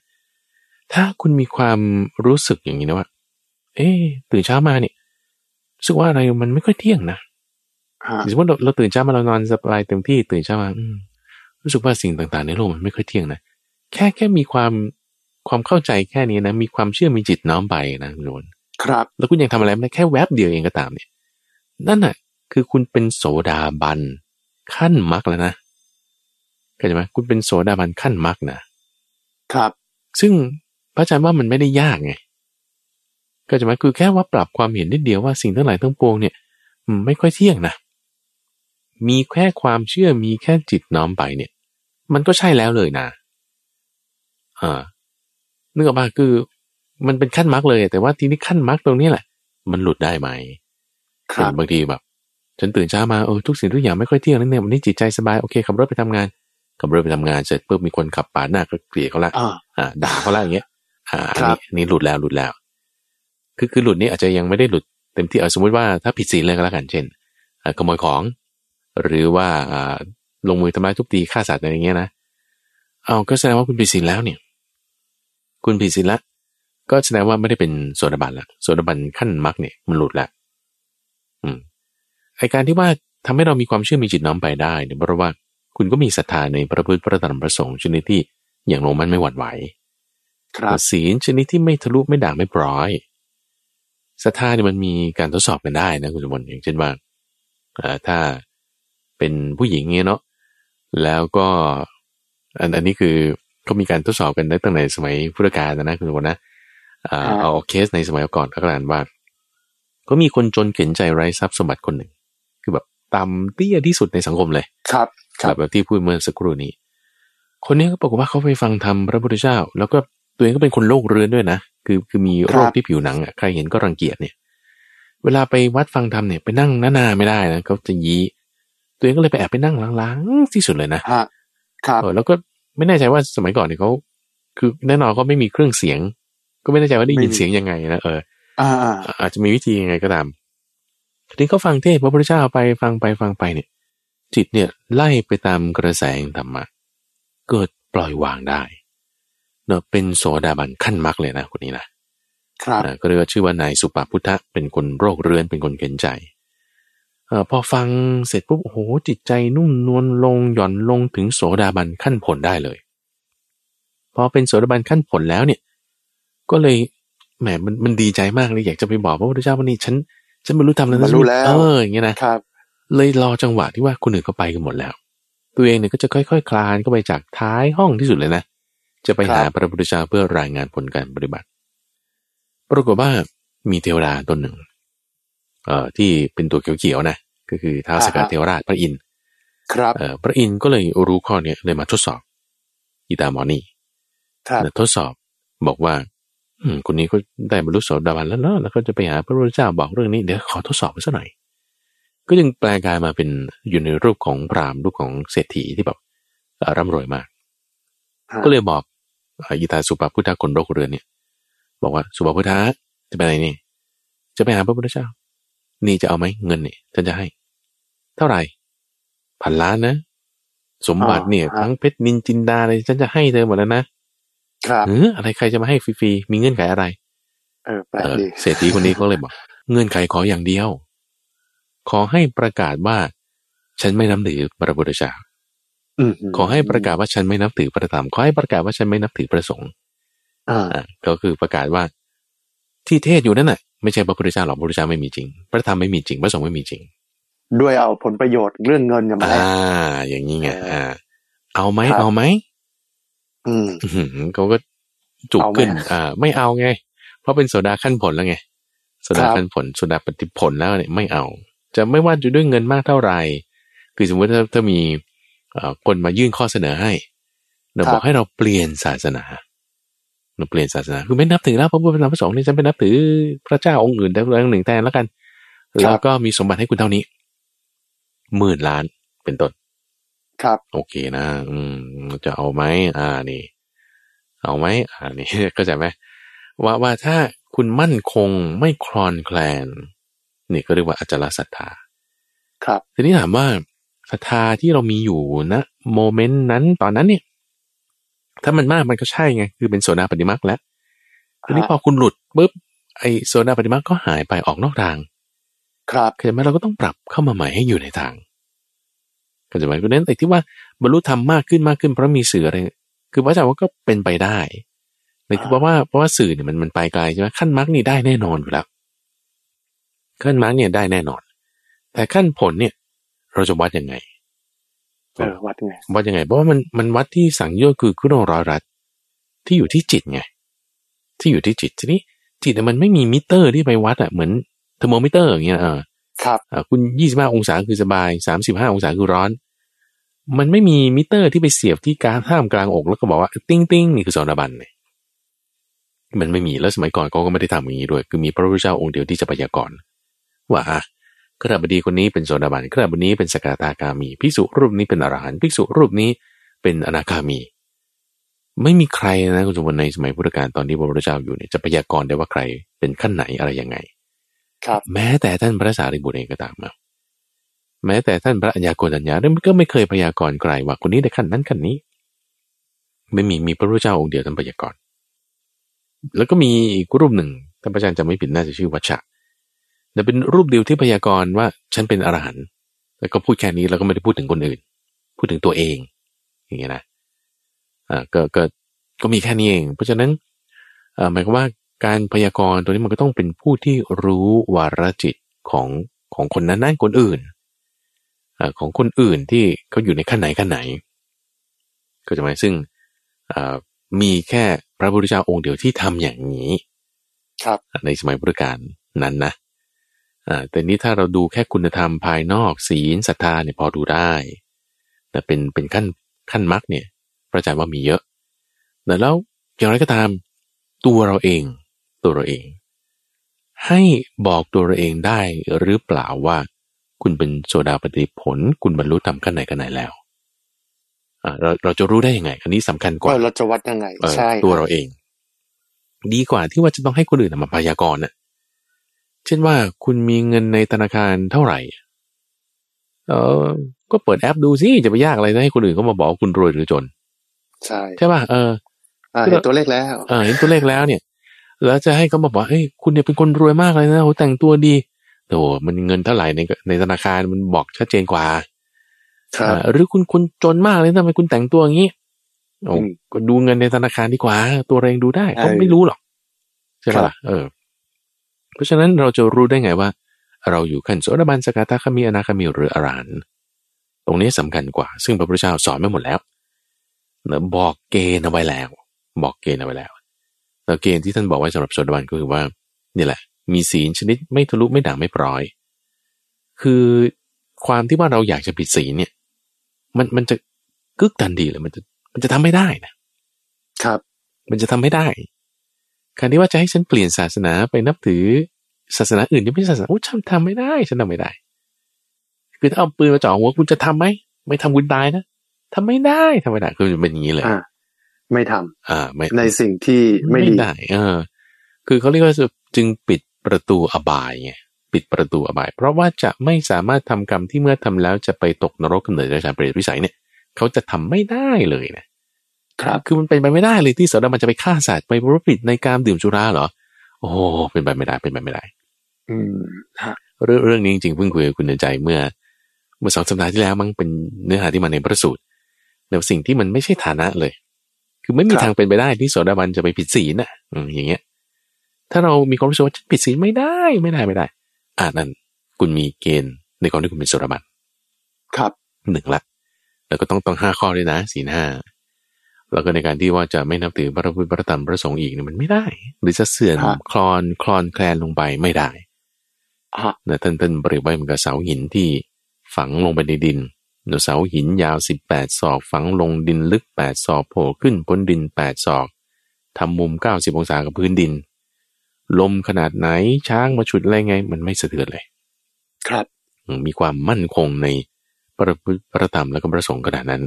ถ้าคุณมีความรู้สึกอย่างนี้นะว่า เอ๊ะตื่นเช้ามาเนี่ยรู้ สึกว่าอะไรมันไม่ค่อยเที่ยงนะฮะสมมติเราเราตื่นเช้ามาเรานอนสบายเต็มที่ตื่นเช้ามาอืมรู้สึกว่าสิ่งต่างๆ ในโลกมันไม่ค่อยเที่ยงนะแค่แค่มีความความเข้าใจแค่นี้นะ มีความเชื่อมีจิตน้อมไปนะคุณสมบัติครับ แล้วคุณยังทำอะไรไม่ได้แค่แวบเดียวเองก็ตามเนี่ย นั่นน่ะ คือคุณเป็นโสดาบันขั้นมรรคแล้วนะเข้าใจไหมคุณเป็นโสดาบันขั้นมรรคนะครับ ซึ่งพระอาจารย์ว่ามันไม่ได้ยากไง ก็จะหมายคือแค่ว่าปรับความเห็นนิดเดียวว่าสิ่งทั้งหลายทั้งปวงเนี่ยอืมไม่ค่อยเที่ยงนะ มีแค่ความเชื่อมีแค่จิตน้อมไปเนี่ย มันก็ใช่แล้วเลยนะอ่านึกออกมาคือมันเป็นขั้นมรรคเลย แต่ว่าทีนี้ขั้นมรรคตรงนี้แหละ มันหลุดได้ไหมครับบางทีแบบฉันตื่นเช้ามาเออทุกสิ่งทุกอย่างไม่ค่อยเที่ยงนั่นเนี่ยวันนี้จิตใจสบายโอเคขับรถไปทำงานขับรถไปทำงานเสร็จปุ๊บมีคนขับปาดหน้าก็เกลียดเขาละอ่าอ่าด่าเขาละอย่างเงี้ยอ่าอันครันี้บอันนี้หลุดแล้วหลุดแล้ว คือคือหลุดนี้อาจจะยังไม่ได้หลุดเต็มที่เอาสมมติว่าถ้าผิดศีลเลยก็แล้วกันเช่นอ่าขโมยของ หรือว่าอ่าลงมือทำร้ายทุบตีฆ่าสัตว์อะไรอย่างเงี้ยนะเอาก็แสดงว่าคุณผิดศีลแล้วเนี่ย คุณผิดศีลละก็แสดงว่าไม่ได้เป็นโสดาบันละโสดาบันขั้นมรรคเนี่ยมันหลุดละอืมไอการที่ว่าทำให้เรามีความเชื่อมีจิตน้อมไปได้เนี่ยเพราะว่าคุณก็มีศรัทธาในพระพุทธพระธรรมพระสงฆ์ชนิดที่อย่างลงมันไม่หวั่นไหวครับศีลชนิดที่ไม่ทะลุไม่ด่างไม่ปร้อย ศรัทธาเนี่ยมันมีการทดสอบกันได้นะคุณสมบัติอย่างเช่นว่าเอ่อถ้าเป็นผู้หญิงเงี้ยเนาะแล้วก็อันอันนี้คือเขามีการทดสอบกันได้ตั้งแต่สมัยพุทธกาลนะคุณสมบัตินะอ่าครับเอาเคสในสมัยก่อนก็แล้วกันว่า ก็มีคนจนเข็นใจไร้ทรัพย์สมบัติคนหนึ่ง คือแบบต่ำเตี้ยที่สุดในสังคมเลย ครับคแบรับบแบบที่พูดเมื่อสักครู่นี้ คนนี้ก็บอกฏว่าเขาไปฟังธรรมพระพุทธเจ้า แล้วก็ตัวเองก็เป็นคนโรคเรื้อนด้วยนะ คือคือมีโรคที่ผิวหนังอะใครเห็นก็รังเกียจเนี่ย เวลาไปวัดฟังธรรมเนี่ยไปนั่งหน้าๆไม่ได้นะเขาจะยี้ตัวเองก็เลยไปแอบไปนั่งหลังๆที่สุดเลยนะฮะครับเออแล้วก็ไม่แน่ใจว่าสมัยก่อนเนี่ยเขาคือแน่นอนก็ไม่มีเครื่องเสียง ก็ไม่แน่ใจว่าได้ยินเสียงยังไงนะเอออ่าอ่าอาจจะมีวิธียังไงก็ตามทีนี้เขาฟังเทศน์พระพุทธเจ้าไปฟังไปฟังไปเนี่ย จิตเนี่ยไล่ไปตามกระแสแห่งธรรมะเกิดปล่อยวางได้ เนาะเป็นโสดาบันขั้นมรรคเลยนะคนนี้นะครับอ่าก็เรียกว่าชื่อว่านายสุปาพุทธะเป็นคนโรคเรื้อนเป็นคนเข็นใจเอ่อพอฟังเสร็จปุ๊บโอ้โหจิตใจนุ่มนวลลงหย่อนลงถึงโสดาบันขั้นผลได้เลยพอเป็นโสดาบันขั้นผลแล้วเนี่ย ก็เลยแหมมันมันดีใจมากเลยอยากจะไปบอกพระพุทธเจ้าว่านี่ฉันฉันบรรลุธรรมแล้วนะบรรลุแล้วเอออย่างเงี้ยนะครับ เลยรอจังหวะที่ว่าคนอื่นเขาไปกันหมดแล้ว ตัวเองเนี่ยก็จะค่อยๆคลานเข้าไปจากท้ายห้องที่สุดเลยนะ จะไปหาครับพระพุทธเจ้าเพื่อรายงานผลการปฏิบัติ ปรากฏว่ามีเทวดาตนหนึ่ง เอ่อที่เป็นตัวเขียวๆนะ ก็คือท้าวสกัดเทวราชพระอินทร์ครับเอ่อพระอินทร์ก็เลยรู้ข้อเนี้ยเลยมาทดสอบอีตาหมอนี่ครับทดสอบบอกว่าอืมคนนี้ก็ได้บรรลุโสดาบันแล้วเนาะแล้วก็จะไปหาพระพุทธเจ้าบอกเรื่องนี้เดี๋ยวขอทดสอบสักหน่อยก็จึงแปลกายมาเป็นอยู่ในรูปของพราหมณ์รูปของเศรษฐีที่แบบเอ่อร่ำรวยมากฮะก็เลยบอกเอ่ออีตาสุปาพุทธะคนโรคเรือนเนี่ย บอกว่าสุปาพุทธะจะไปไหนนี่ จะไปหาพระพุทธเจ้า นี่จะเอาไหมเงินเนี่ยฉันจะให้ เท่าไหร่พันล้านนะ สมบัติเนี่ย ทั้งเพชรนินจินดาอะไรฉันจะให้เธอหมดแล้วนะครับเอออะไรใครจะมาให้ฟรีๆมีเงื่อนไขอะไร เออแปลกเออดีเศรษฐีคนนี้ก็เลยบอก เงื่อนไขขออย่างเดียว ขอให้ประกาศว่า ฉันไม่นับถือพระพุทธเจ้าอืม ขอให้ประกาศว่าฉันไม่นับถือพระธรรมขอให้ประกาศว่าฉันไม่นับถือพระสงฆ์อ่าอ่าก็คือประกาศว่า ที่เทศอยู่นั่นน่ะไม่ใช่พระพุทธเจ้าหรอกพระพุทธเจ้าไม่มีจริง พระธรรมไม่มีจริงพระสงฆ์ไม่มีจริง ด้วยเอาผลประโยชน์เรื่องเงินเนี่ยมาอ่าแลกอย่างนี้ไงเอออ่อ่า เอาไหมครับเอาไหมอืมอื้อหือเขาก็จุกเอาไหมขึ้น อ่า ไม่เอาไง เพราะเป็นโสดาขั้นผลแล้วไงโสดาครับขั้นผลโสดาปฏิผลแล้วเนี่ยไม่เอา จะไม่ว่าจะด้วยเงินมากเท่าไหร่คือสมมติถ้าถ้ามีเอ่อ คนมายื่นข้อเสนอให้เราบอกให้เราเปลี่ยนศาสนาเราเปลี่ยนศาสนาคือไม่นับถือแล้วพระพุทธพระธรรมพระสงฆ์นี่ฉันไปนับถือพระเจ้าองค์อื่นแต่องค์หนึ่งแทนแล้วกัน แล้วก็มีสมบัติให้คุณเท่านี้หมื่นล้านเป็นต้น ครับ โอเคนะ อืม จะเอาไหมอ่านี่ เอาไหมอ่านี่เข้าใจไหมว่าว่าถ้าคุณมั่นคงไม่คลอนแคลน นี่ก็เรียกว่าอจลศรัทธา ครับ ทีนี้ถามว่า ศรัทธาที่เรามีอยู่นะโมเมนต์นั้นตอนนั้นเนี่ย ถ้ามันมากมันก็ใช่ไง คือเป็นโซดาปฏิมาคแล้วทีนี้พอคุณหลุดปุ๊บไอโซดาปฏิมาคก็หายไปออกนอกทาง ครับเข้าใจไหมเราก็ต้องปรับเข้ามาใหม่ให้อยู่ในทางเข้าใจไหมเพราะฉะนั้นไอ้ที่ว่าบรรลุธรรมมากขึ้นมากขึ้นเพราะมีสื่ออะไรคือพระอาจารย์ว่าก็เป็นไปได้ในที่เพราะว่าเพราะว่าสื่อเนี่ยมันมันไปไกลใช่ไหมขั้นมรรคนี่ได้แน่นอนอยู่แล้วขั้นมรรคเนี่ยได้แน่นอน แต่ขั้นผลเนี่ย เราจะวัดยังไงเออวัดไงวัดยังไง เพราะว่ามันมันวัดที่สังโยชน์คือคุณร้อยรัดที่อยู่ที่จิตไง ที่อยู่ที่จิตทีนี้จิตเนี่ยมันไม่มีมิเตอร์ที่ไปวัดอะเหมือนเทอร์โมมิเตอร์อย่างเงี้ยเออครับอ่าคุณยี่สิบห้าองศาคือสบายสามสิบห้าองศาคือร้อน มันไม่มีมิเตอร์ที่ไปเสียบที่กลางท่ามกลางอก แล้วก็บอกว่าติ้งติ้งนี่คือโสดาบันเนี่ยมันไม่มีแล้วสมัยก่อนเขาก็ไม่ได้ทำอย่างนี้ด้วย คือมีพระพุทธเจ้าองค์เดียวที่จะพยากรณ์ว่าอะ คฤหบดีคนนี้เป็นโสดาบันคฤหบดีนี้เป็นสกทาคามีภิกษุรูปนี้เป็นอรหันต์ภิกษุรูปนี้เป็นอนาคามี ไม่มีใครนะคุณสมบัติในสมัยพุทธกาลตอนที่พระพุทธเจ้าอยู่เนี่ยจะพยากรณ์ได้ว่าใครเป็นขั้นไหนอะไรยังไง ครับ แม้แต่ท่านพระสารีบุตรเองก็ตามมาแม้แต่ท่านพระอัญญาโกณัญญาเนี่ยก็ไม่เคยพยากรณ์ไกลว่าคนนี้ได้ขั้นนั้นขั้นนี้ ไม่มีมีพระพุทธเจ้าองค์เดียวท่านพยากรณ์แล้วก็มีอีกรูปหนึ่งท่านพระอาจารย์จะไม่ผิดน่าจะชื่อวัชชะ แต่เป็นรูปเดียวที่พยากรณ์ว่าฉันเป็นอรหันต์แล้วก็พูดแค่นี้แล้วก็ไม่ได้พูดถึงคนอื่น พูดถึงตัวเอง อย่างเงี้ยนะอ่าก็ก็ก็มีแค่นี้เอง เพราะฉะนั้นอ่าหมายความว่าการพยากรณ์ตัวนี้มันก็ต้องเป็นผู้ที่รู้วาระจิตของของคนนั้นนั้นคนอื่นอของคนอื่นที่เขาอยู่ในขั้นไหนขั้นไหน ก็จะหมายซึ่งมีแค่พระพุทธเจ้าองค์เดียวที่ทำอย่างนี้ ครับในสมัยพุทธกาลนั้นนะ แต่นี้ถ้าเราดูแค่คุณธรรมภายนอกศีลศรัทธาเนี่ยพอดูได้ แต่เป็นเป็นขั้นขั้นมรรคเนี่ยพระอาจารย์ว่ามีเยอะแต่แล้วอย่างไรก็ตาม ตัวเราเอง ตัวเราเอง ให้บอกตัวเราเองได้หรือเปล่าว่า คุณเป็นโสดาปฏิผล คุณบรรลุธรรมขั้นไหนกันไหนแล้วอ่าเราเราจะรู้ได้ยังไง อันนี้สำคัญกว่าเราจะวัดยังไงเออใช่ตัวเราเอง ดีกว่าที่ว่าจะต้องให้คนอื่นมาพยากรณ์น่ะ เช่นว่าคุณมีเงินในธนาคารเท่าไหร่ เออ ก็เปิดแอปดูสิจะไปยากอะไรนะให้คนอื่นเขามาบอกว่าคุณรวยหรือจน ใช่ใช่ป่ะเอออ่าเห็นตัวเลขแล้วเออเห็นตัวเลขแล้วเนี่ย แล้วจะให้เขามาบอกเฮ้ยคุณเนี่ยเป็นคนรวยมากเลยนะโหแต่งตัวดีโอ้มันเงินเท่าไหร่ในในธนาคารมันบอกชัดเจนกว่าครับอ่าหรือคุณคุณจนมากเลยทำไมคุณแต่งตัวอย่างนี้โอ้อืมก็ดูเงินในธนาคารดีกว่า ตัวเราเองดูได้ใช่เขาไม่รู้หรอกใช่ครัปะบล่ะเออ เพราะฉะนั้นเราจะรู้ได้ไงว่า เราอยู่ขั้นโสดาบันสกทาคามีอนาคามีหรืออรหันต์ตรงนี้สำคัญกว่า ซึ่งพระพุทธเจ้าสอนไม่หมดแล้วเนอะบอกเกณฑ์เอาไว้แล้ว บอกเกณฑ์เอาไว้แล้วแล้วเกณฑ์ที่ท่านบอกไว้สำหรับโสดาบันก็คือว่านี่แหละ มีศีลชนิดไม่ทะลุไม่ด่างไม่ปร้อย คือความที่ว่าเราอยากจะผิดศีลเนี่ย มันมันจะกึกทันทีเลยมันจะมันจะทำไม่ได้นะครับ มันจะทำไม่ได้ การที่ว่าจะให้ฉันเปลี่ยนศาสนาไปนับถือศาสนาอื่นที่ไม่ใช่ศาสนาโอ้ฉันทำไม่ได้ฉันทำไม่ได้ คือถ้าเอาปืนมาจ่อหัวคุณจะทำไหมไม่ทำคุณตายนะทำไม่ได้ทำไม่ได้คือมันเป็นอย่างนี้เลยอ่าไม่ทำอ่า ไม่ในสิ่งที่ไม่ดีได้เออ คือเขาเรียกว่าจึงปิดประตูอบายไงปิดประตูอบาย เพราะว่าจะไม่สามารถทำกรรมที่เมื่อทำแล้วจะไปตกนรกกำเนิดราชาเปรตวิสัยเนี่ยเขาจะทำไม่ได้เลยนะ ครับ คือมันเป็นไปไม่ได้เลยที่โสดาบันจะไปฆ่าสัตว์ไปประพฤติในการดื่มสุราเหรอ โอ้เป็นไปไม่ได้เป็นไปไม่ได้ อืมฮะเรื่องเรื่องนี้จริงๆเพิ่งคุยกับคุณเดินใจเมื่อเมื่อสองสัปดาห์ที่แล้วมั้งเป็นเนื้อหาที่มาในพระสูตรแต่สิ่งที่มันไม่ใช่ฐานะเลย คือไม่มีทางเป็นไปได้ที่โสดาบันจะไปผิดศีลน่ะอืมอย่างเงี้ย ถ้าเรามีความรู้สึกว่าฉันผิดศีลไม่ได้ไม่ได้ไม่ได้ อ่านั่นคุณมีเกณฑ์ในความที่คุณเป็นโสดาบัน ครับหนึ่งละ แล้วก็ต้องต้องห้าข้อด้วยนะศีลห้า แล้วก็ในการที่ว่าจะไม่นับถือพระพุทธพระธรรมพระสงฆ์อีกเนี่ยมันไม่ได้ หรือจะเสื่อมครับคลอนคลอนแคลนลงไปไม่ได้ฮะนะท่านท่านเปรียบไว้เหมือนกับเสาหินที่ฝังลงไปในดินเสาหินยาวสิบแปดศอก ฝังลงดินลึกแปดศอกโผล่ขึ้นพ้นดินแปดศอกทำมุมเก้าสิบองศากับพื้นดิน ลมขนาดไหนช้างมาฉุดอะไรไง มันไม่สะเทือนเลย ครับอืมมีความมั่นคงในพระพุทธพระธรรมและก็พระสงฆ์ขนาดนั้น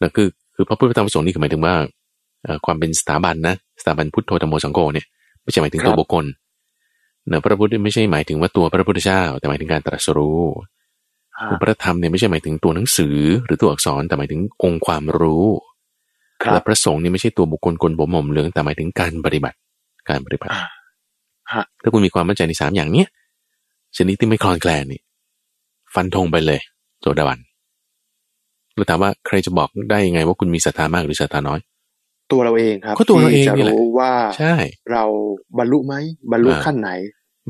นั่นคือ คือพระพุทธพระธรรมพระสงฆ์นี่คือหมายถึงว่าเอ่อความเป็นสถาบันนะสถาบันพุทโธธรรมโมสังโฆเนี่ยไม่ใช่หมายถึงตัวครับบุคคลเนะพระพุทธไม่ใช่หมายถึงว่าตัวพระพุทธเจ้า แต่หมายถึงการตรัสรู้ฮะอุปธรรมเนี่ยไม่ใช่หมายถึงตัวหนังสือ หรือตัวอักษรแต่หมายถึงองค์ความรู้ครัและบพระสงฆ์เนี่ยไม่ใช่ตัวบุคคลคนผมหม่อมเหลืองแต่หมายถึงการปฏิบัติการปฏิบัติอ่าฮะถ้าคุณมีความมั่นใจในสามอย่างเนี้ยชนิดที่ไม่คลอนแคลนนี่ฟันธงไปเลยโสดาบัน เราถามว่าใครจะบอกได้ยังไงว่าคุณมีศรัทธามากหรือศรัทธาน้อย ตัวเราเองครับก็ตัวเราเองที่จะนี่แหละรู้ว่าใช่ เราบรรลุไหมบรรลุอ่าขั้นไหน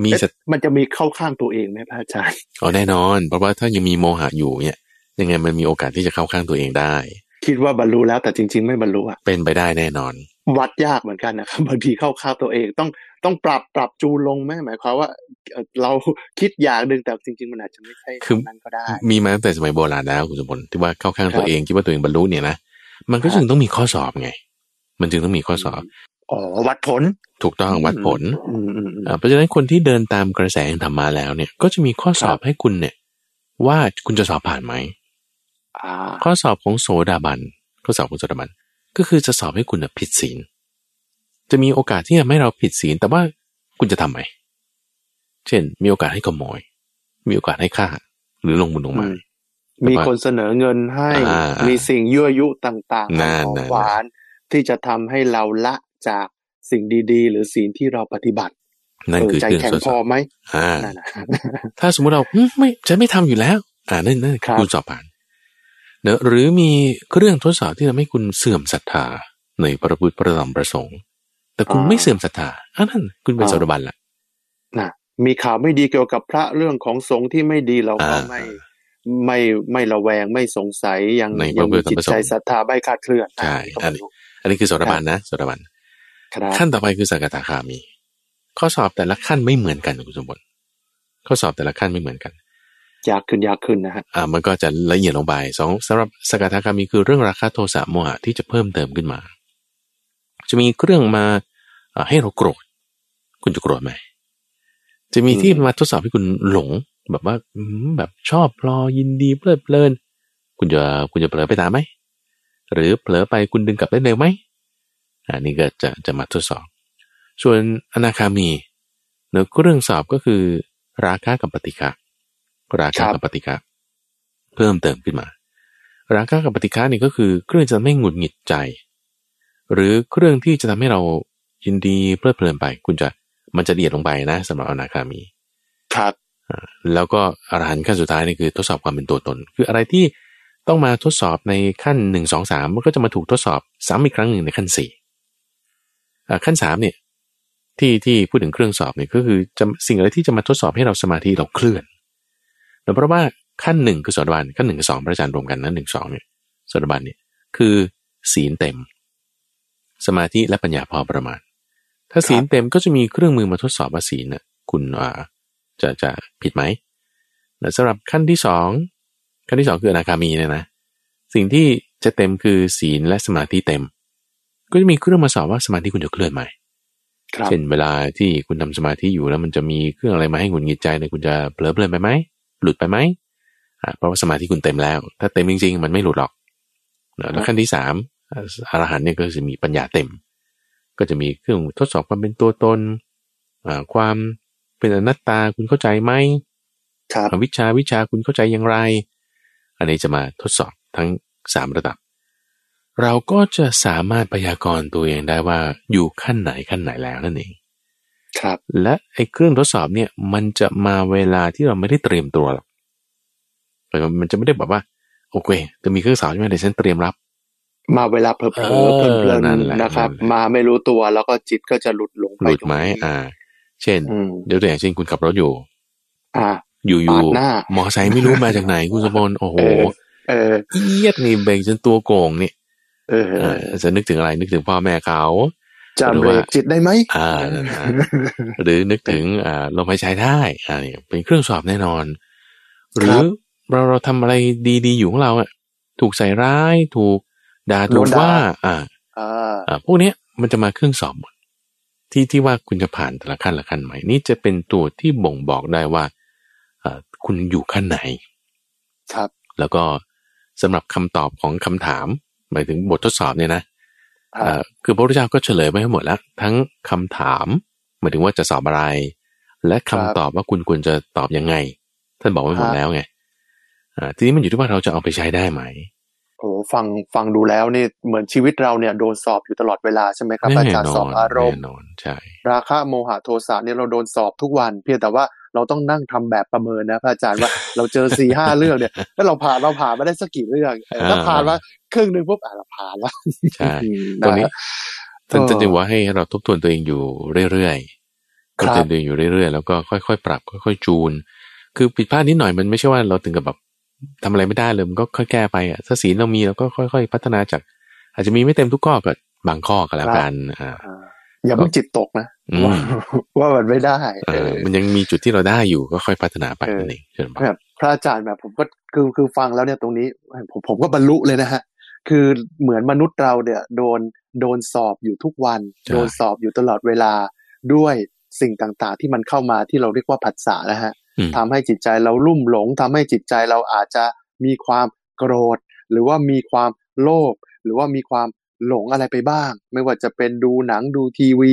มีเอ๊ะศรัทมันจะมีเข้าข้างตัวเองไหมพระอาจารย์อ๋อแน่นอน เพราะว่าถ้ายังมีโมหะอยู่เนี่ย ยังไงมันมีโอกาสที่จะเข้าข้างตัวเองได้ คิดว่าบรรลุแล้วแต่จริง ๆ ไม่บรรลุอะเป็นไปได้แน่นอน วัดยากเหมือนกันนะครับบางทีเข้าข้างตัวเองต้อง ต้องปรับปรับจูนลงไหมหมายความว่าเอ่อเราคิดอย่างหนึ่งแต่จริง ๆ มันอาจจะไม่ใช่คือนั้นก็ได้ มีมาตั้งแต่สมัยโบราณแล้วคุณสมบัติที่ว่าเข้าข้างตัวครับเองคิดว่าตัวเองบรรลุเนี่ยนะมันก็ครับจึงต้องมีข้อสอบไง มันจึงต้องมีข้อสอบอ๋อวัดผล ถูกต้องวัดผลอืมอืมอืมอ่าเพราะฉะนั้นคนที่เดินตามกระแสแห่งธรรมาแล้วเนี่ย ก็จะมีข้อสอบครับให้คุณเนี่ย ว่าคุณจะสอบผ่านไหมอ่าข้อสอบของโสดาบันข้อสอบของโสดาบันก็คือจะสอบให้คุณน่ะผิดศีล จะมีโอกาสที่จะไม่ให้เราผิดศีล แต่ว่าคุณจะทำไหม เช่น มีโอกาสให้ขโมย มีโอกาสให้ฆ่า หรือลงมือลงไมาอืมมีคนเสนอเงินให้อ่ามีมีสิ่งยั่วยุต่างๆนั่นของนั่นหวาน ที่จะทำให้เราละจากสิ่งดีๆ หรือสิ่งที่เราปฏิบัติ นั่นเออคือใจเครื่องแข็งทดพสออบไหมอ่านั่นนะถ้าสมมติเราอืมไม่ฉันไม่ทำอยู่แล้ว อ่านั่นนั่นครับคุณสอบผ่านเนอะหรือมีเครื่องทดสอบที่ทำให้คุณเสื่อมศรัทธาในพระพุทธพระธรรมพระสงฆ์ แต่คุณไม่เสื่อมศรัทธาอันนั้นคุณเป็นโสดาบันละนะมีข่าวไม่ดีเกี่ยวกับพระเรื่องของสงฆ์ที่ไม่ดีเราก็อ่าไม่ไม่ไม่ระแวงไม่สงสัยยังในยังพระพุมีทธจิตพระสงฆ์ใจศรัทธาไม่คลาดเคลื่อนใช่อันอันนี้นี้อันนี้คือโสดาบันนะโสดาบันครับขั้นต่อไปคือสกทาคามี ข้อสอบแต่ละขั้นไม่เหมือนกันคุณสมบัติข้อสอบแต่ละขั้นไม่เหมือนกันยากขึ้นยากขึ้นนะฮะอ่ามันก็จะละเอียดลงไปสองสำหรับสกทาคามีคือเรื่องราคะโทสะโมหะที่จะเพิ่มเติมขึ้นมา จะมีเครื่องมาอ่า ให้เราโกรธ คุณจะโกรธไหม จะมีที่มาทดสอบให้คุณหลงแบบว่าอืมแบบชอบพลอยินดีเพลิดเพลิน คุณจะคุณจะเผลอไปตามไหม หรือเผลอไปคุณดึงกลับได้เร็วไหมอันนี้ก็จะจะมาทดสอบ ส่วนอนาคามีเนื้อเรื่องสอบก็คือ ราคะกับปฏิฆะราคะกับปฏิฆะเพิ่มเติมขึ้นมา ราคะกับปฏิฆะนี่ก็คือเครื่องจะไม่หงุดหงิดใจ หรือเครื่องที่จะทำให้เรา ยินดีเพลิดเพลินไป คุณจะมันจะละเอียดลงไปนะสำหรับอนาคามี ครับแล้วก็อรหันต์ขั้นสุดท้ายนี่คือทดสอบความเป็นตัวตน คืออะไรที่ต้องมาทดสอบในขั้นหนึ่งสองสามมันก็จะมาถูกทดสอบซ้ำอีกครั้งหนึ่งในขั้นสี่อ่าขั้นสามเนี่ยที่ที่พูดถึงเครื่องสอบเนี่ยก็คือจะสิ่งอะไรที่จะมาทดสอบให้เราสมาธิเราเคลื่อนแต่เพราะว่าขั้นหนึ่งคือโสดาบันขั้นหนึ่งกับสองพระอาจารย์รวมกันนั้นหนึ่งสองเนี่ยโสดาบันเนี่ยคือศีลเต็ม สมาธิและปัญญาพอประมาณ ถ้าศีลเต็มก็จะมีเครื่องมือมาทดสอบว่าศีลน่ะคุณอ่าจะจะผิดไหมแต่สำหรับขั้นที่สองขั้นที่สองคืออนาคามีเนี่ยนะสิ่งที่จะเต็มคือศีลและสมาธิเต็ม ก็จะมีเครื่องมาสอบว่าสมาธิคุณจะเคลื่อนไหมครับเช่นเวลาที่คุณทำสมาธิอยู่แล้วมันจะมีเครื่องอะไรมาให้หงุดหงิดใจเนี่ยคุณจะเผลอเพลินไปไหมหลุดไปไหมอ่าเพราะว่าสมาธิคุณเต็มแล้ว ถ้าเต็มจริง ๆ มันไม่หลุดหรอกนะแล้วขั้นที่สามอ่าอรหันต์เนี่ยก็จะมีปัญญาเต็ม ก็จะมีเครื่องทดสอบความเป็นตัวตนอ่าความเป็นอนัตตาคุณเข้าใจไหมครับวิชาวิชาคุณเข้าใจอย่างไร อันนี้จะมาทดสอบทั้งสามระดับ เราก็จะสามารถพยากรณ์ตัวเองได้ว่าอยู่ขั้นไหนขั้นไหนแล้วนั่นเองครับ และไอ้เครื่องทดสอบเนี่ยมันจะมาเวลาที่เราไม่ได้เตรียมตัวหรอกหมายความมันจะไม่ได้แบบว่าโอเคจะมีเครื่องสอบใช่ไหมเดี๋ยวฉันเตรียมรับ มาเวลาเพลิดเพเอลิอนเพลินนั่นแหละๆนะครับนั่นแหละมาไม่รู้ตัวแล้วก็จิตก็จะหลุดหลงไปหลุดไหมตรงนี้อ่า เช่นอืมเดี๋ยวตัวอย่างเช่นคุณขับรถอยู่ อ่า อยู่ปาดหน้าๆมอไซค์ไม่รู้มาจากไหนคุณสมบลโอ้โหเออเออเอียดนี่เบรกจนตัวโกงนี่เออเออจะนึกถึงอะไรนึกถึงพ่อแม่เขาจะหรือเบรว่ากจิตได้ไหมอ่านั่นนะหรือนึกถึงอ่าลมหายใจได้อ่านี่เป็นเครื่องสอบแน่นอน หรือเราเราทำอะไรดีๆอยู่ของเราอะถูกใส่ร้ายถูก ด่าถูกว่าอ่า อ่าอ่าพวกเนี้ยมันจะมาเครื่องสอบหมดที่ที่ว่าคุณจะผ่านแต่ละขั้นละขั้นไหมนี่จะเป็นตัวที่บ่งบอกได้ว่าอ่าคุณอยู่ขั้นไหน ครับ แล้วก็สำหรับคำตอบของคำถาม หมายถึงบททดสอบเนี่ยนะอ่าเอ่อคือพระพุทธเจ้าก็เฉลยไปให้หมดแล้ว ทั้งคำถามหมายถึงว่าจะสอบอะไร และคำตอบว่าคุณควรจะตอบยังไง ท่านบอกไว้หมดแล้วไงอ่าทีนี้มันอยู่ที่ว่าเราจะเอาไปใช้ได้ไหมโอ้ ฟังฟังดูแล้วนี่เหมือนชีวิตเราเนี่ยโดนสอบอยู่ตลอดเวลาใช่ไหมครับอาจารย์สอบอารมณ์แน่นอนใช่ราคะโมหะโทสะเนี่ยเราโดนสอบทุกวัน เพียงแต่ว่าเราต้องนั่งทำแบบประเมินนะพระอาจารย์ว่าเราเจอสี่ห้าเรื่องเนี่ยแล้วเราผ่านเราผ่านมาได้สักกี่เรื่องเออถ้าผ่านมาครึ่งหนึ่งปุ๊บอะเราผ่านแล้วใช่ตรงนี้ท่านจะดึงว่าให้เราทบทวนตัวเองอยู่เรื่อยๆทบทวนตัวเองอยู่เรื่อยๆแล้วก็ค่อยๆ ปรับค่อย ๆ จูน คือผิดพลาดนิดหน่อยมันไม่ใช่ว่าเราถึงกับแบบ ทำอะไรไม่ได้เลยมันก็ค่อยแก้ไปอะถ้าศีลเรามีเราก็ค่อย ๆ พัฒนาจาก อาจจะมีไม่เต็มทุกข้อก็บางข้อก็แล้วกันอ่าอย่าเพิ่งจิตตกนะว่าว่ามันไม่ได้เออมันยังมีจุดที่เราได้อยู่ก็ค่อยพัฒนาไปนั่นเองเชิญบแบบพระอาจารย์แบบผมก็คือคือฟังแล้วเนี่ยตรงนี้ ผมผมก็บรรลุเลยนะฮะคือเหมือนมนุษย์เราเนี่ย โดนโดนสอบอยู่ทุกวัน โดนสอบอยู่ตลอดเวลาด้วยสิ่งต่างๆ ที่มันเข้ามาที่เราเรียกว่าผัสสะนะฮะ ทำให้จิตใจเราลุ่มหลงทำให้จิตใจเราอาจจะมีความโกรธ หรือว่ามีความโลภหรือว่ามีความหลงอะไรไปบ้าง ไม่ว่าจะเป็นดูหนังดูทีวี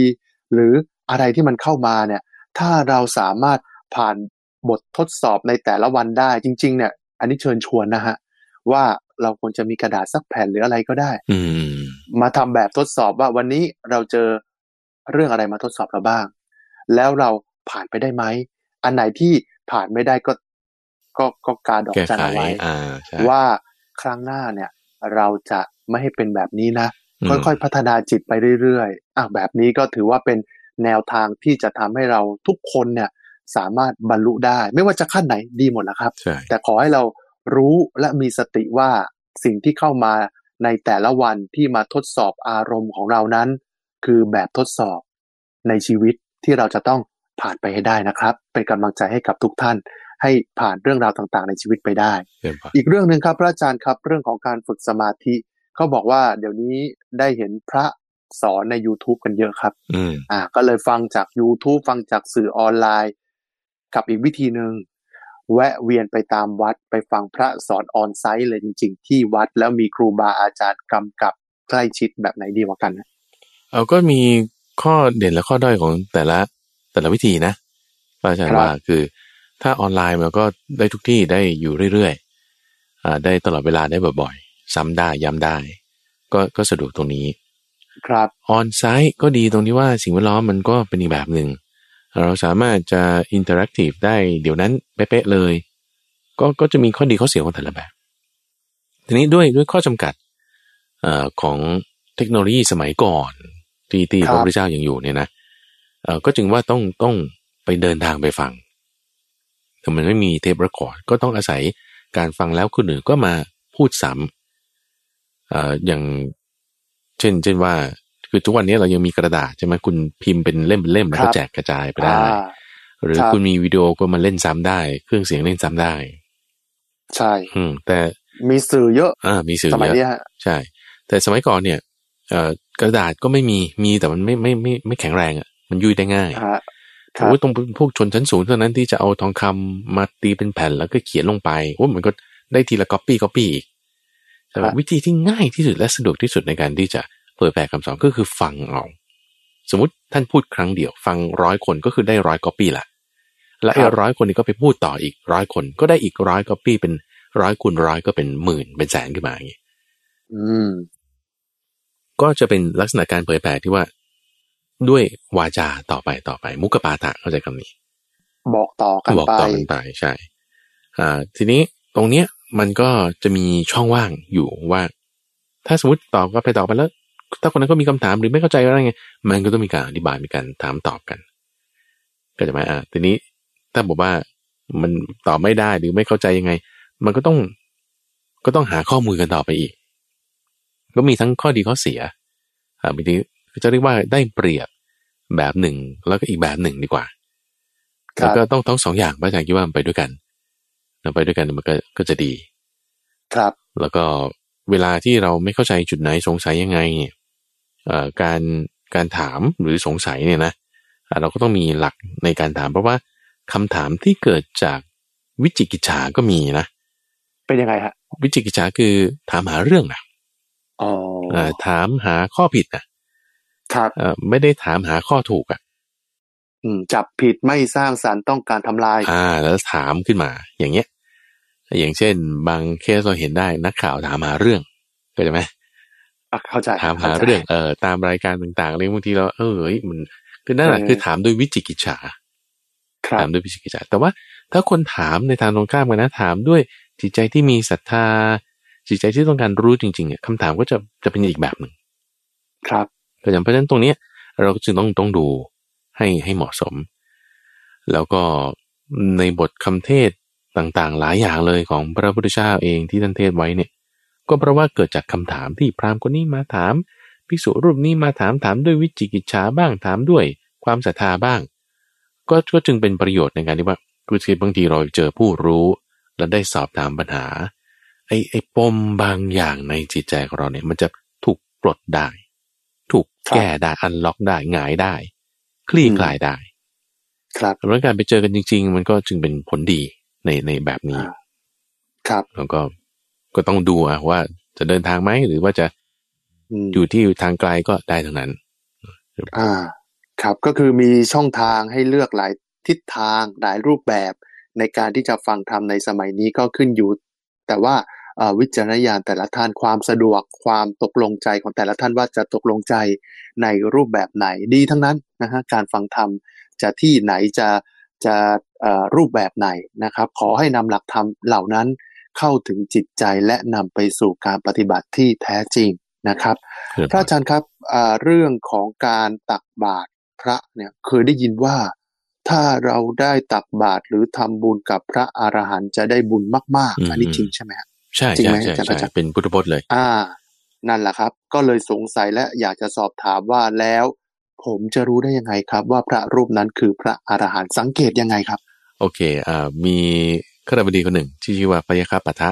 หรืออะไรที่มันเข้ามาเนี่ย ถ้าเราสามารถผ่านบททดสอบในแต่ละวันได้จริง ๆ เนี่ย อันนี้เชิญชวนนะฮะว่าเราควรจะมีกระดาษสักแผ่นหรืออะไรก็ได้ อืมมาทำแบบทดสอบว่าวันนี้เราเจอเรื่องอะไรมาทดสอบเราบ้าง แล้วเราผ่านไปได้ไหม อันไหนที่ ผ่านไม่ได้ก็ ก็ก็การดอกแก้จันไขเอาไว้อ่าใช่ว่าครั้งหน้าเนี่ย เราจะไม่ให้เป็นแบบนี้นะอืมค่อยๆพัฒนาจิตไปเรื่อยๆอะแบบนี้ก็ถือว่าเป็นแนวทางที่จะทำให้เราทุกคนเนี่ย สามารถบรรลุได้ ไม่ว่าจะขั้นไหนดีหมดแล้วครับใช่แต่ขอให้เรารู้และมีสติว่าสิ่งที่เข้ามาในแต่ละวันที่มาทดสอบอารมณ์ของเรานั้น คือแบบทดสอบในชีวิตที่เราจะต้อง ผ่านไปให้ได้นะครับ เป็นกำลังใจให้กับทุกท่าน ให้ผ่านเรื่องราวต่างๆ ในชีวิตไปได้เชิญบอีกเรื่องหนึ่งครับพระอาจารย์ครับเรื่องของการฝึกสมาธิเขาบอกว่าเดี๋ยวนี้ได้เห็นพระสอนใน YouTube กันเยอะครับอืมอ่า ก็เลยฟังจาก YouTube ฟังจากสื่อออนไลน์ กับอีกวิธีหนึ่งแวะเวียนไปตามวัดไปฟังพระสอนออนไซต์เลยจริง ๆ ที่วัดแล้วมีครูบาอาจารย์กำกับใกล้ชิดแบบไหนดีกว่ากันนะเอาก็มีข้อเด่นและข้อด้อยของแต่ละ แต่ละวิธีนะพระอาจารย์ว่าคือ ถ้าออนไลน์มันก็ได้ทุกที่ได้อยู่เรื่อยๆอ่าได้ตลอดเวลาได้บ่อยๆซ้ำได้ย้ำได้ ก็ก็สะดวกตรงนี้ ครับ onsite ก็ดีตรงที่ว่าสิ่งแวดล้อมมันก็เป็นอีกแบบหนึ่งเราสามารถจะ interactive ได้เดี๋ยวนั้นเป๊ะๆเลย ก็ก็จะมีข้อดีข้อเสียของแต่ละแบบ ทีนี้ด้วยด้วยข้อจำกัดเอ่อของเทคโนโลยีสมัยก่อนที่ที่ครับพระพุทธเจ้ายังอยู่เนี่ยนะเอ่อ ก็จึงว่าต้องต้องไปเดินทางไปฟังแต่มันไม่มีเทปเรคคอร์ดก็ต้องอาศัยการฟังแล้วคนอื่นก็มาพูดซ้ำเอ่ออย่างเช่น เช่นว่า คือทุกวันนี้เรายังมีกระดาษใช่ไหมคุณพิมพ์เป็นเล่มเป็นเล่มแล้วครัก็บแจกกระจายไปได้อ่าหรือครับคุณมีวิดีโอก็มาเล่นซ้ำได้ เครื่องเสียงเล่นซ้ำได้ ใช่ อืม แต่มีสื่อเยอะ อ่า มีสื่อสมัยเยเนี่ยอะฮะใช่ แต่สมัยก่อนเนี่ย เอ่อกระดาษก็ไม่มี มีแต่มันไม่ไม่ไม่ไม่แข็งแรงอะ มันยุ่ยได้ง่ายฮะครับโอ้ยตรงพวกชนชั้นสูงเท่านั้นที่จะเอาทองคำมาตีเป็นแผ่นแล้วก็เขียนลงไปโอ้มันก็ได้ทีละ copy copy อีกแต่ว่าวิธีที่ง่ายที่สุดและสะดวกที่สุดในการที่จะเผยแผ่คำสอนก็คือฟังเอาสมมติท่านพูดครั้งเดียว ฟังร้อยคนก็คือได้ร้อยก๊อปปี้ละและไอ้ครับร้อยคนนี้ก็ไปพูดต่ออีกร้อยคน ก็ได้อีกร้อยก๊อปปี้เป็นร้อยคูณร้อยก็เป็นหมื่นเป็นแสนขึ้นมาอย่างนี้อืมก็จะเป็นลักษณะการเผยแผ่ที่ว่า ด้วยวาจาต่อไปต่อไป มุกปาฐะเข้าใจคำนี้ บอกต่อกันบอกไปต่อกันไปใช่อ่าทีนี้ตรงเนี้ยมันก็จะมีช่องว่างอยู่ว่า ถ้าสมมติตอบก็ไปตอบไปแล้ว ถ้าคนนั้นก็มีคำถามหรือไม่เข้าใจอะไรไงมันก็ต้องมีการอธิบายมีการถามตอบกัน ก็จะไหมอ่าทีนี้ถ้าบอกว่ามันตอบไม่ได้หรือไม่เข้าใจยังไง มันก็ต้องก็ต้องหาข้อมูลกันต่อไปอีก ก็มีทั้งข้อดีข้อเสียอ่าบางที จะเรียกว่าได้เปรียบแบบหนึ่ง แล้วก็อีกแบบหนึ่งดีกว่าครับแล้วก็ต้องทั้งสองอย่างพระอาจารย์คิดว่ามันไปด้วยกันเราไปด้วยกันมันก็ก็จะดี ครับ แล้วก็เวลาที่เราไม่เข้าใจจุดไหนสงสัยยังไงเนี่ยเอ่อการการถามหรือสงสัยเนี่ยนะอะเราก็ต้องมีหลักในการถาม เพราะว่าคำถามที่เกิดจากวิจิกิจฉาก็มีนะ เป็นยังไงฮะ วิจิกิจฉาคือถามหาเรื่องนะอ๋อเอ่อถามหาข้อผิดนะ ครับเอ่อไม่ได้ถามหาข้อถูกอะอืมจับผิดไม่สร้างสรรค์ต้องการทำลาย อ่า แล้วถามขึ้นมา อย่างเงี้ย อย่างเช่น บางเคสเราเห็นได้นักข่าวถามหาเรื่องเข้าใจไหมอะเข้าใจถามหาข้ใจเรื่องเอ่อตามรายการต่างๆเลยบางทีเราเออเฮ้ยมันคือนั่นแหละเออคือถามด้วยวิจิกิจฉาครัถาบมด้วยวิจิกิจฉาแต่ว่าถ้าคนถามในทางตรงข้ามกันนะถามด้วยจิตใจที่มีศรัทธาจิตใจที่ต้องการรู้จริงๆเนี่ยคำถามก็จะจะเป็นอีกแบบหนึ่งครับ ก็อย่างเพราะฉะนั้นตรงนี้เราจึงต้องต้องดูให้ให้เหมาะสม แล้วก็ในบทคำเทศต่างๆ หลายอย่างเลยของพระพุทธเจ้าเองที่ท่านเทศไว้เนี่ย ก็เพราะว่าเกิดจากคำถามที่พราหมณ์คนนี้มาถามภิกษุรูปนี้มาถามถามด้วยวิจิกิจฉาบ้างถามด้วยความศรัทธาบ้าง ก็ก็จึงเป็นประโยชน์ในการที่ว่าคือบางทีเราเจอผู้รู้ แล้วได้สอบถามปัญหาไอ้ไอ้ปมบางอย่างในจิตใจของเราเนี่ยมันจะถูกปลดได้ ถูกแก้ได้อันล็อกได้หงายได้ คลี่คลายได้ ครับแล้วการไปเจอกันจริง ๆ มันก็จึงเป็นผลดีในในแบบนี้อ่าครับแล้วก็ก็ต้องดูอะว่าจะเดินทางไหมหรือว่าจะอืมอยู่ที่ทางไกลก็ได้ทั้งนั้น อ่า ครับก็คือมีช่องทางให้เลือกหลายทิศทางหลายรูปแบบ ในการที่จะฟังธรรมในสมัยนี้ก็ขึ้นอยู่ แต่ว่าเอ่อ วิจารณญาณแต่ละท่านความสะดวกความตกลงใจของแต่ละท่านว่าจะตกลงใจในรูปแบบไหนดีทั้งนั้นนะฮะการฟังธรรมจะที่ไหนจะจะเอ่อรูปแบบไหนนะครับ ขอให้นำหลักธรรมเหล่านั้นเข้าถึงจิตใจและนำไปสู่การปฏิบัติที่แท้จริงนะครับพระอาจารย์ครับอ่าเรื่องของการตักบาตรพระเนี่ยเคยได้ยินว่าถ้าเราได้ตักบาตรหรือทำบุญกับพระอรหันต์จะได้บุญมากอืมๆอันนี้จริงใช่ไหมครับ ใช่จริงใช่ไหมใช่อาจารย์ใช่อาจารย์เป็นพุทธพจน์เลย อ่า นั่นแหละครับ ก็เลยสงสัยและอยากจะสอบถามว่าแล้ว ผมจะรู้ได้ยังไงครับ ว่าพระรูปนั้นคือพระอรหันต์สังเกตยังไงครับ โอเคอ่ามีข้าราชบดีคนหนึ่งที่ชื่อว่าพยาคาปะทะ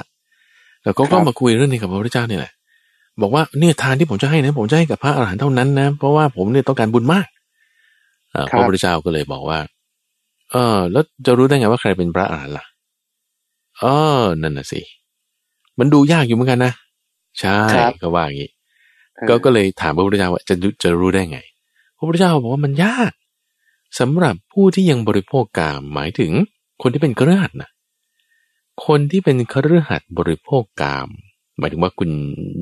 แล้วก็ครัก็บมาคุยเรื่องนี้กับพระพุทธเจ้าเนี่ยแหละบอกว่าเนี่ยทานที่ผมจะให้นะผมจะให้กับพระอรหันต์เท่านั้นนะ เพราะว่าผมเนี่ยต้องการบุญมากอ่าพระพุทธเจ้าก็เลยบอกว่า เออ แล้วจะรู้ได้ไงว่าใครเป็นพระอรหันต์ล่ะเออนั่นน่ะสิ มันดูยากอยู่เหมือนกันนะ ใช่ครับก็ว่าอย่างนี้ก็ก็เลยถามพระพุทธเจ้าว่าจะรู้จะรู้ได้ไง พระพุทธเจ้าบอกว่ามันยากสำหรับผู้ที่ยังบริโภคกามหมายถึงคนที่เป็นเครือขัดนะคนที่เป็นเครือขัดบริโภคกามหมายถึงว่าคุณ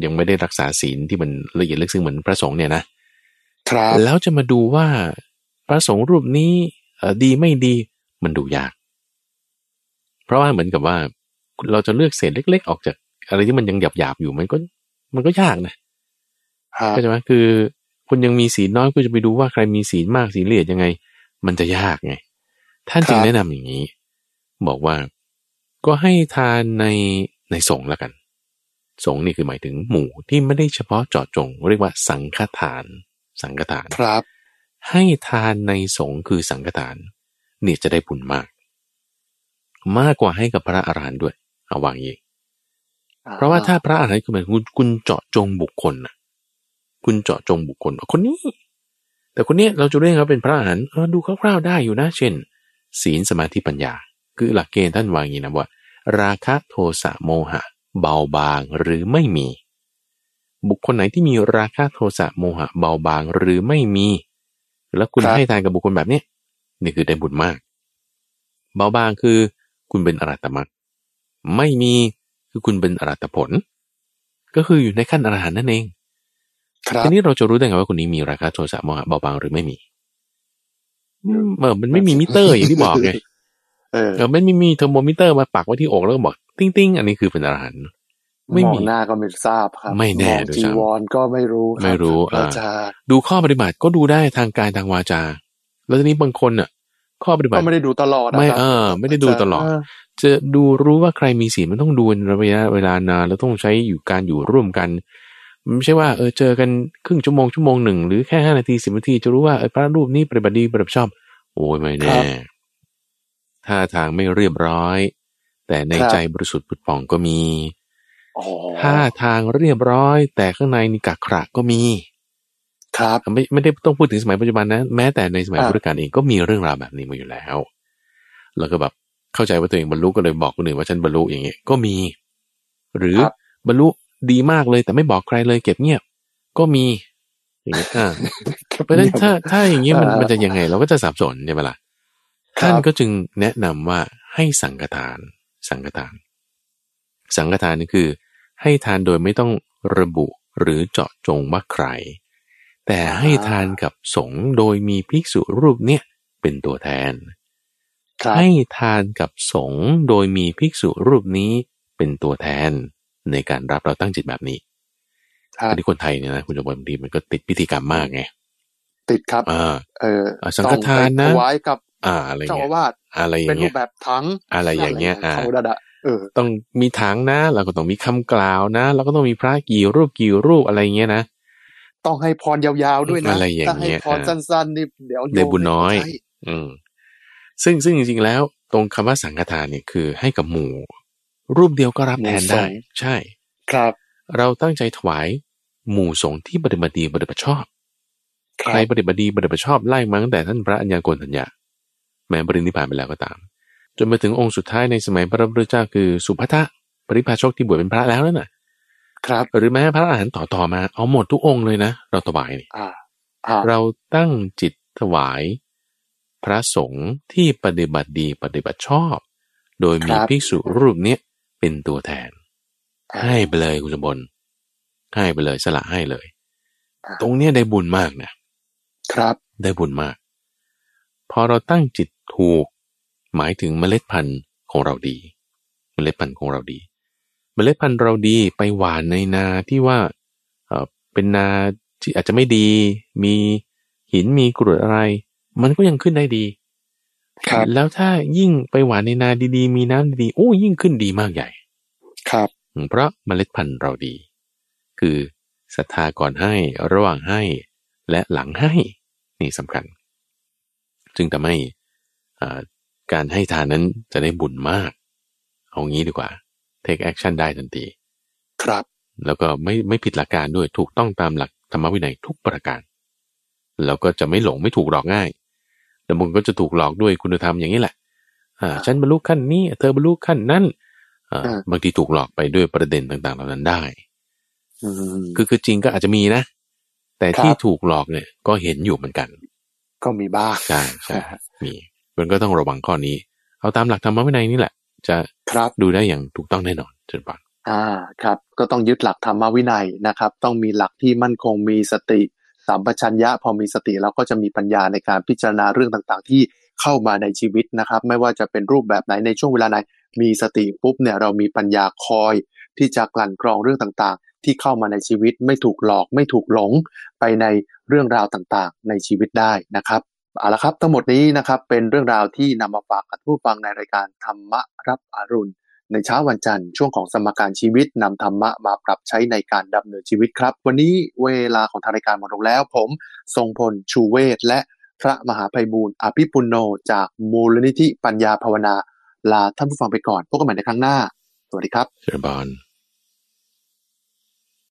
ยังไม่ได้รักษาศีลที่มันละเอียดลึกซึ้งเหมือนพระสงฆ์เนี่ยนะครับแล้วจะมาดูว่าพระสงฆ์รูปนี้เอ่อดีไม่ดีมันดูยาก เพราะว่าเหมือนกับว่าเราจะเลือกเศษเล็ก ๆ ออกจาก อะไรที่มันยังหยาบๆอยู่มันก็ มันก็ยากนะครับเข้าใจไหมคือคุณยังมีศีลน้อยก็จะไปดูว่าใครมีศีลมากศีลละเอียดยังไง มันจะยากไง ท่านจึงแนะนำอย่างนี้ บอกว่าก็ให้ทานในในสงฆ์ละกัน สงฆ์นี่คือหมายถึงหมู่ที่ไม่ได้เฉพาะเจาะจง เรียกว่าสังฆทาน สังฆทานครับ ให้ทานในสงฆ์คือสังฆทานนี่จะได้บุญมาก มากกว่าให้กับพระอรหันต์ด้วยเอาวางอย่างนี้ เพราะว่าถ้าพระอรหันต์คือหมายคุณคุณเจาะจงบุคคลนะคุณเจาะจงบุคคลคนนี้ แต่คนนี้เราจะเรียกเขาเป็นพระอรหันต์เออดูคร่าวๆได้อยู่นะเช่น ศีลสมาธิปัญญา คือหลักเกณฑ์ท่านวางอย่างนี้นะว่า ราคะโทสะโมหะ เบาบางหรือไม่มี บุคคลไหนที่มีราคะโทสะโมหะ เบาบางหรือไม่มี แล้วคุณคให้ทานกับบุคคลแบบนี้นี่คือได้บุญมาก เบาบางคือคุณเป็นอรัตตมรรคไม่มี คือคุณเป็นอรัตตผล ก็คืออยู่ในขั้นอรหันต์นั่นเองครับทีนี้เราจะรู้ได้ไงว่าคนนี้มีราคะโทสะโมหะเบาบางหรือไม่มีอืมเออมันไม่มีมิเตอร์อย่างที่บอกไงเออเออไม่มีมีเทอร์โมมิเตอร์มาปักไว้ที่อกแล้วก็บอกติ้งติ้งๆอันนี้คือเป็นอรหันต์ไม่มอมีงหน้าก็ไม่ทราบครับ ไม่แน่มองด้วยจีซ้ำวรก็ไม่รู้คบไม่รู้พระอ่าอาจารย์ดูข้อปฏิบัติก็ดูได้ทางกายทางวาจา แล้วทีนี้บางคนอะ ข้อปฏิบัก็ติไม่ได้ดูตลอดนะไม่ครับเออ ไม่ได้ดูตลอดเจะดูรู้ว่าใครมีศีลมันต้องดูในระยะเวลานานแล้วต้องใช้อยู่การอยู่ร่วมกันมันไม่ใช่ว่าเออเจอกันครึ่งชั่วโมงชั่วโมงหนึ่งหรือแค่ห้านาทีสิบนาทีจะรู้ว่าเออพระรูปนี้ปฏิบัติดีปฏิบัติชอบ โอ้ยไม่ครัแน่บท่าทางไม่เรียบร้อย แต่ในครับใจบริสุทธิ์ผุดผ่องก็มีอ๋อท่าทางเรียบร้อย แต่ข้างในนี่กักขระก็มี ครับไม่ไม่ได้ต้องพูดถึงสมัยปัจจุบันนะ แม้แต่ในสมัยอ่าพุทธกาลเองก็มีเรื่องราวแบบนี้มาอยู่แล้ว แล้วก็แบบเข้าใจว่าตัวเองบรรลุก็เลยบอกคนอื่นว่าฉันบรรลุอย่างเงี้ยก็มี หรือครับบรรลุดีมากเลยแต่ไม่บอกใครเลยเก็บเงียบ ก็มี อย่างเงี้ยอ่าเพราะฉะนั้นถ้าถ้าอย่างเงี้ยมันอ่ามัมันจะยังไง เราก็จะสับสนใช่ไหมล่ะครับท่านก็จึงแนะนำว่าให้สังฆทาน สังฆทาน สังฆทานนี่คือ ให้ทานโดยไม่ต้องระบุหรือเจาะจงว่าใคร แต่ให้ทานกับสงฆ์โดยมีภิกษุรูปเนี่ยเป็นตัวแทนครับให้ทานกับสงฆ์โดยมีภิกษุรูปนี้เป็นตัวแทนในการรับเราตั้งจิตแบบนี้ครับอันนี้คนไทยเนี่ยนะคุณจะบอกบางทีมันก็ติดพิธีกรรมมากไงติดครับอ่าเอออ่าสังฆทานนะต้องไปถวายกับอ่าอะไรเจ้าเงี้อายวาสอะไรอเป็ย่านงรูเงี้ปยแบบถังอะไรอย่างเงี้ยอ่าเขาดะดะเออต้องมีถังนะ เราก็ต้องมีคำกล่าวนะแล้วก็ต้องมีพระกี่รูปกี่รูปอะไรเงี้ยนะ ต้องให้พรยาวๆด้วยนะอะไรอย่างเงี้ยถ้าให้พรสั้นๆนี่เดี๋ยวโยมได้บุญน้อยไม่เข้าใจอืม ซึ่งซึ่งจริงๆแล้ว ตรงคำว่าสังฆทานเนี่ยคือให้กับหมู่ รูปเดียวก็รับแทนได้ ใช่ ครับ เราตั้งใจถวายหมู่สงฆ์ที่ปฏิบัติดีปฏิบัติชอบคใครับรปฏิบัติดีปฏิบัติชอบไล่มาตั้งแต่ท่านพระอัญญาโกณทัญญาแม้บริณิพพานไปแล้วก็ตาม จนมาถึงองค์สุดท้ายในสมัยพระพุทธเจ้าคือสุภัทะปริพาชกที่บวชเป็นพระแล้วนั่นน่ะ ครับ หรือแม้พระอรหันต์ต่อต่อมา เอาหมดทุกองค์เลยนะ เราถวายนี่อ่าอ่าเราตั้งจิตถวาย พระสงฆ์ที่ปฏิบัติดีปฏิบัติชอบ โดยมีภิกษุรูปเนี้ยเป็นตัวแทน ให้ไปเลยคุณสมบลให้ไปเลยสละให้เลย ตรงเนี้ยได้บุญมากนะครับ ได้บุญมาก พอเราตั้งจิตถูก หมายถึงเมล็ดพันธุ์ของเราดี เมล็ดพันธุ์ของเราดี เมล็ดพันธุ์เราดีไปหว่านในนาที่ว่าเออเป็นนาที่อาจจะไม่ดี มีหินมีกรวดอะไร มันก็ยังขึ้นได้ดี ครับ แล้วถ้ายิ่งไปหว่านในนาดีๆ มีน้ำดีๆโอ้ยิ่งขึ้นดีมากใหญ่ ครับอืมเพราะเมล็ดพันธุ์เราดี คือศรัทธาก่อนให้ระหว่างให้และหลังให้นี่สำคัญ จึงทำให้อ่าการให้ทานนั้นจะได้บุญมาก เอางี้ดีกว่า take action ได้ทันที ครับ แล้วก็ไม่ไม่ผิดหลักการด้วยถูกต้องตามหลักธรรมวินัยทุกประการ แล้วก็จะไม่หลงไม่ถูกหลอกง่าย แต่บางคนก็จะถูกหลอกด้วยคุณธรรมอย่างนี้แหละ อ่า ฉันบรรลุขั้นนี้ เธอบรรลุขั้นนั้นอ่าอ่าบางทีถูกหลอกไปด้วยประเด็นต่างๆ เหล่านั้นได้อืมคือคือจริงก็อาจจะมีนะ แต่ครับที่ถูกหลอกเนี่ย ก็เห็นอยู่เหมือนกัน ก็มีบ้างใช่ใช่มีมันก็ต้องระวังข้อนี้ เอาตามหลักธรรมวินัยนี่แหละ จะครับดูได้อย่างถูกต้องแน่นอนเชิญปังอ่าครับ ก็ต้องยึดหลักธรรมวินัยนะครับ ต้องมีหลักที่มั่นคงมีสติสัมปชัญญะพอมีสติเราก็จะมีปัญญาในการพิจารณาเรื่องต่างๆ ที่เข้ามาในชีวิตนะครับ ไม่ว่าจะเป็นรูปแบบไหนในช่วงเวลาไหนมีสติปุ๊บเนี่ยเรามีปัญญาคอย ที่จะกลั่นกรองเรื่องต่างๆ ที่เข้ามาในชีวิตไม่ถูกหลอกไม่ถูกหลงไปในเรื่องราวต่างๆ ในชีวิตได้นะครับ เอาละครับทั้งหมดนี้นะครับเป็นเรื่องราวที่นำมาฝากกับผู้ฟังในรายการธรรมะรับอรุณ ในเช้าวันจันทร์ช่วงของสมการชีวิตนำธรรมะมาปรับใช้ในการดำเนินชีวิตครับ วันนี้เวลาของทางรายการหมดลงแล้ว ผมทรงพลชูเวศและพระมหาภัยบูรณ์อภิปุโนจากมูลนิธิปัญญาภาวนา ลาท่านผู้ฟังไปก่อนพบกันใหม่ในครั้งหน้า สวัสดีครับเชิญบอล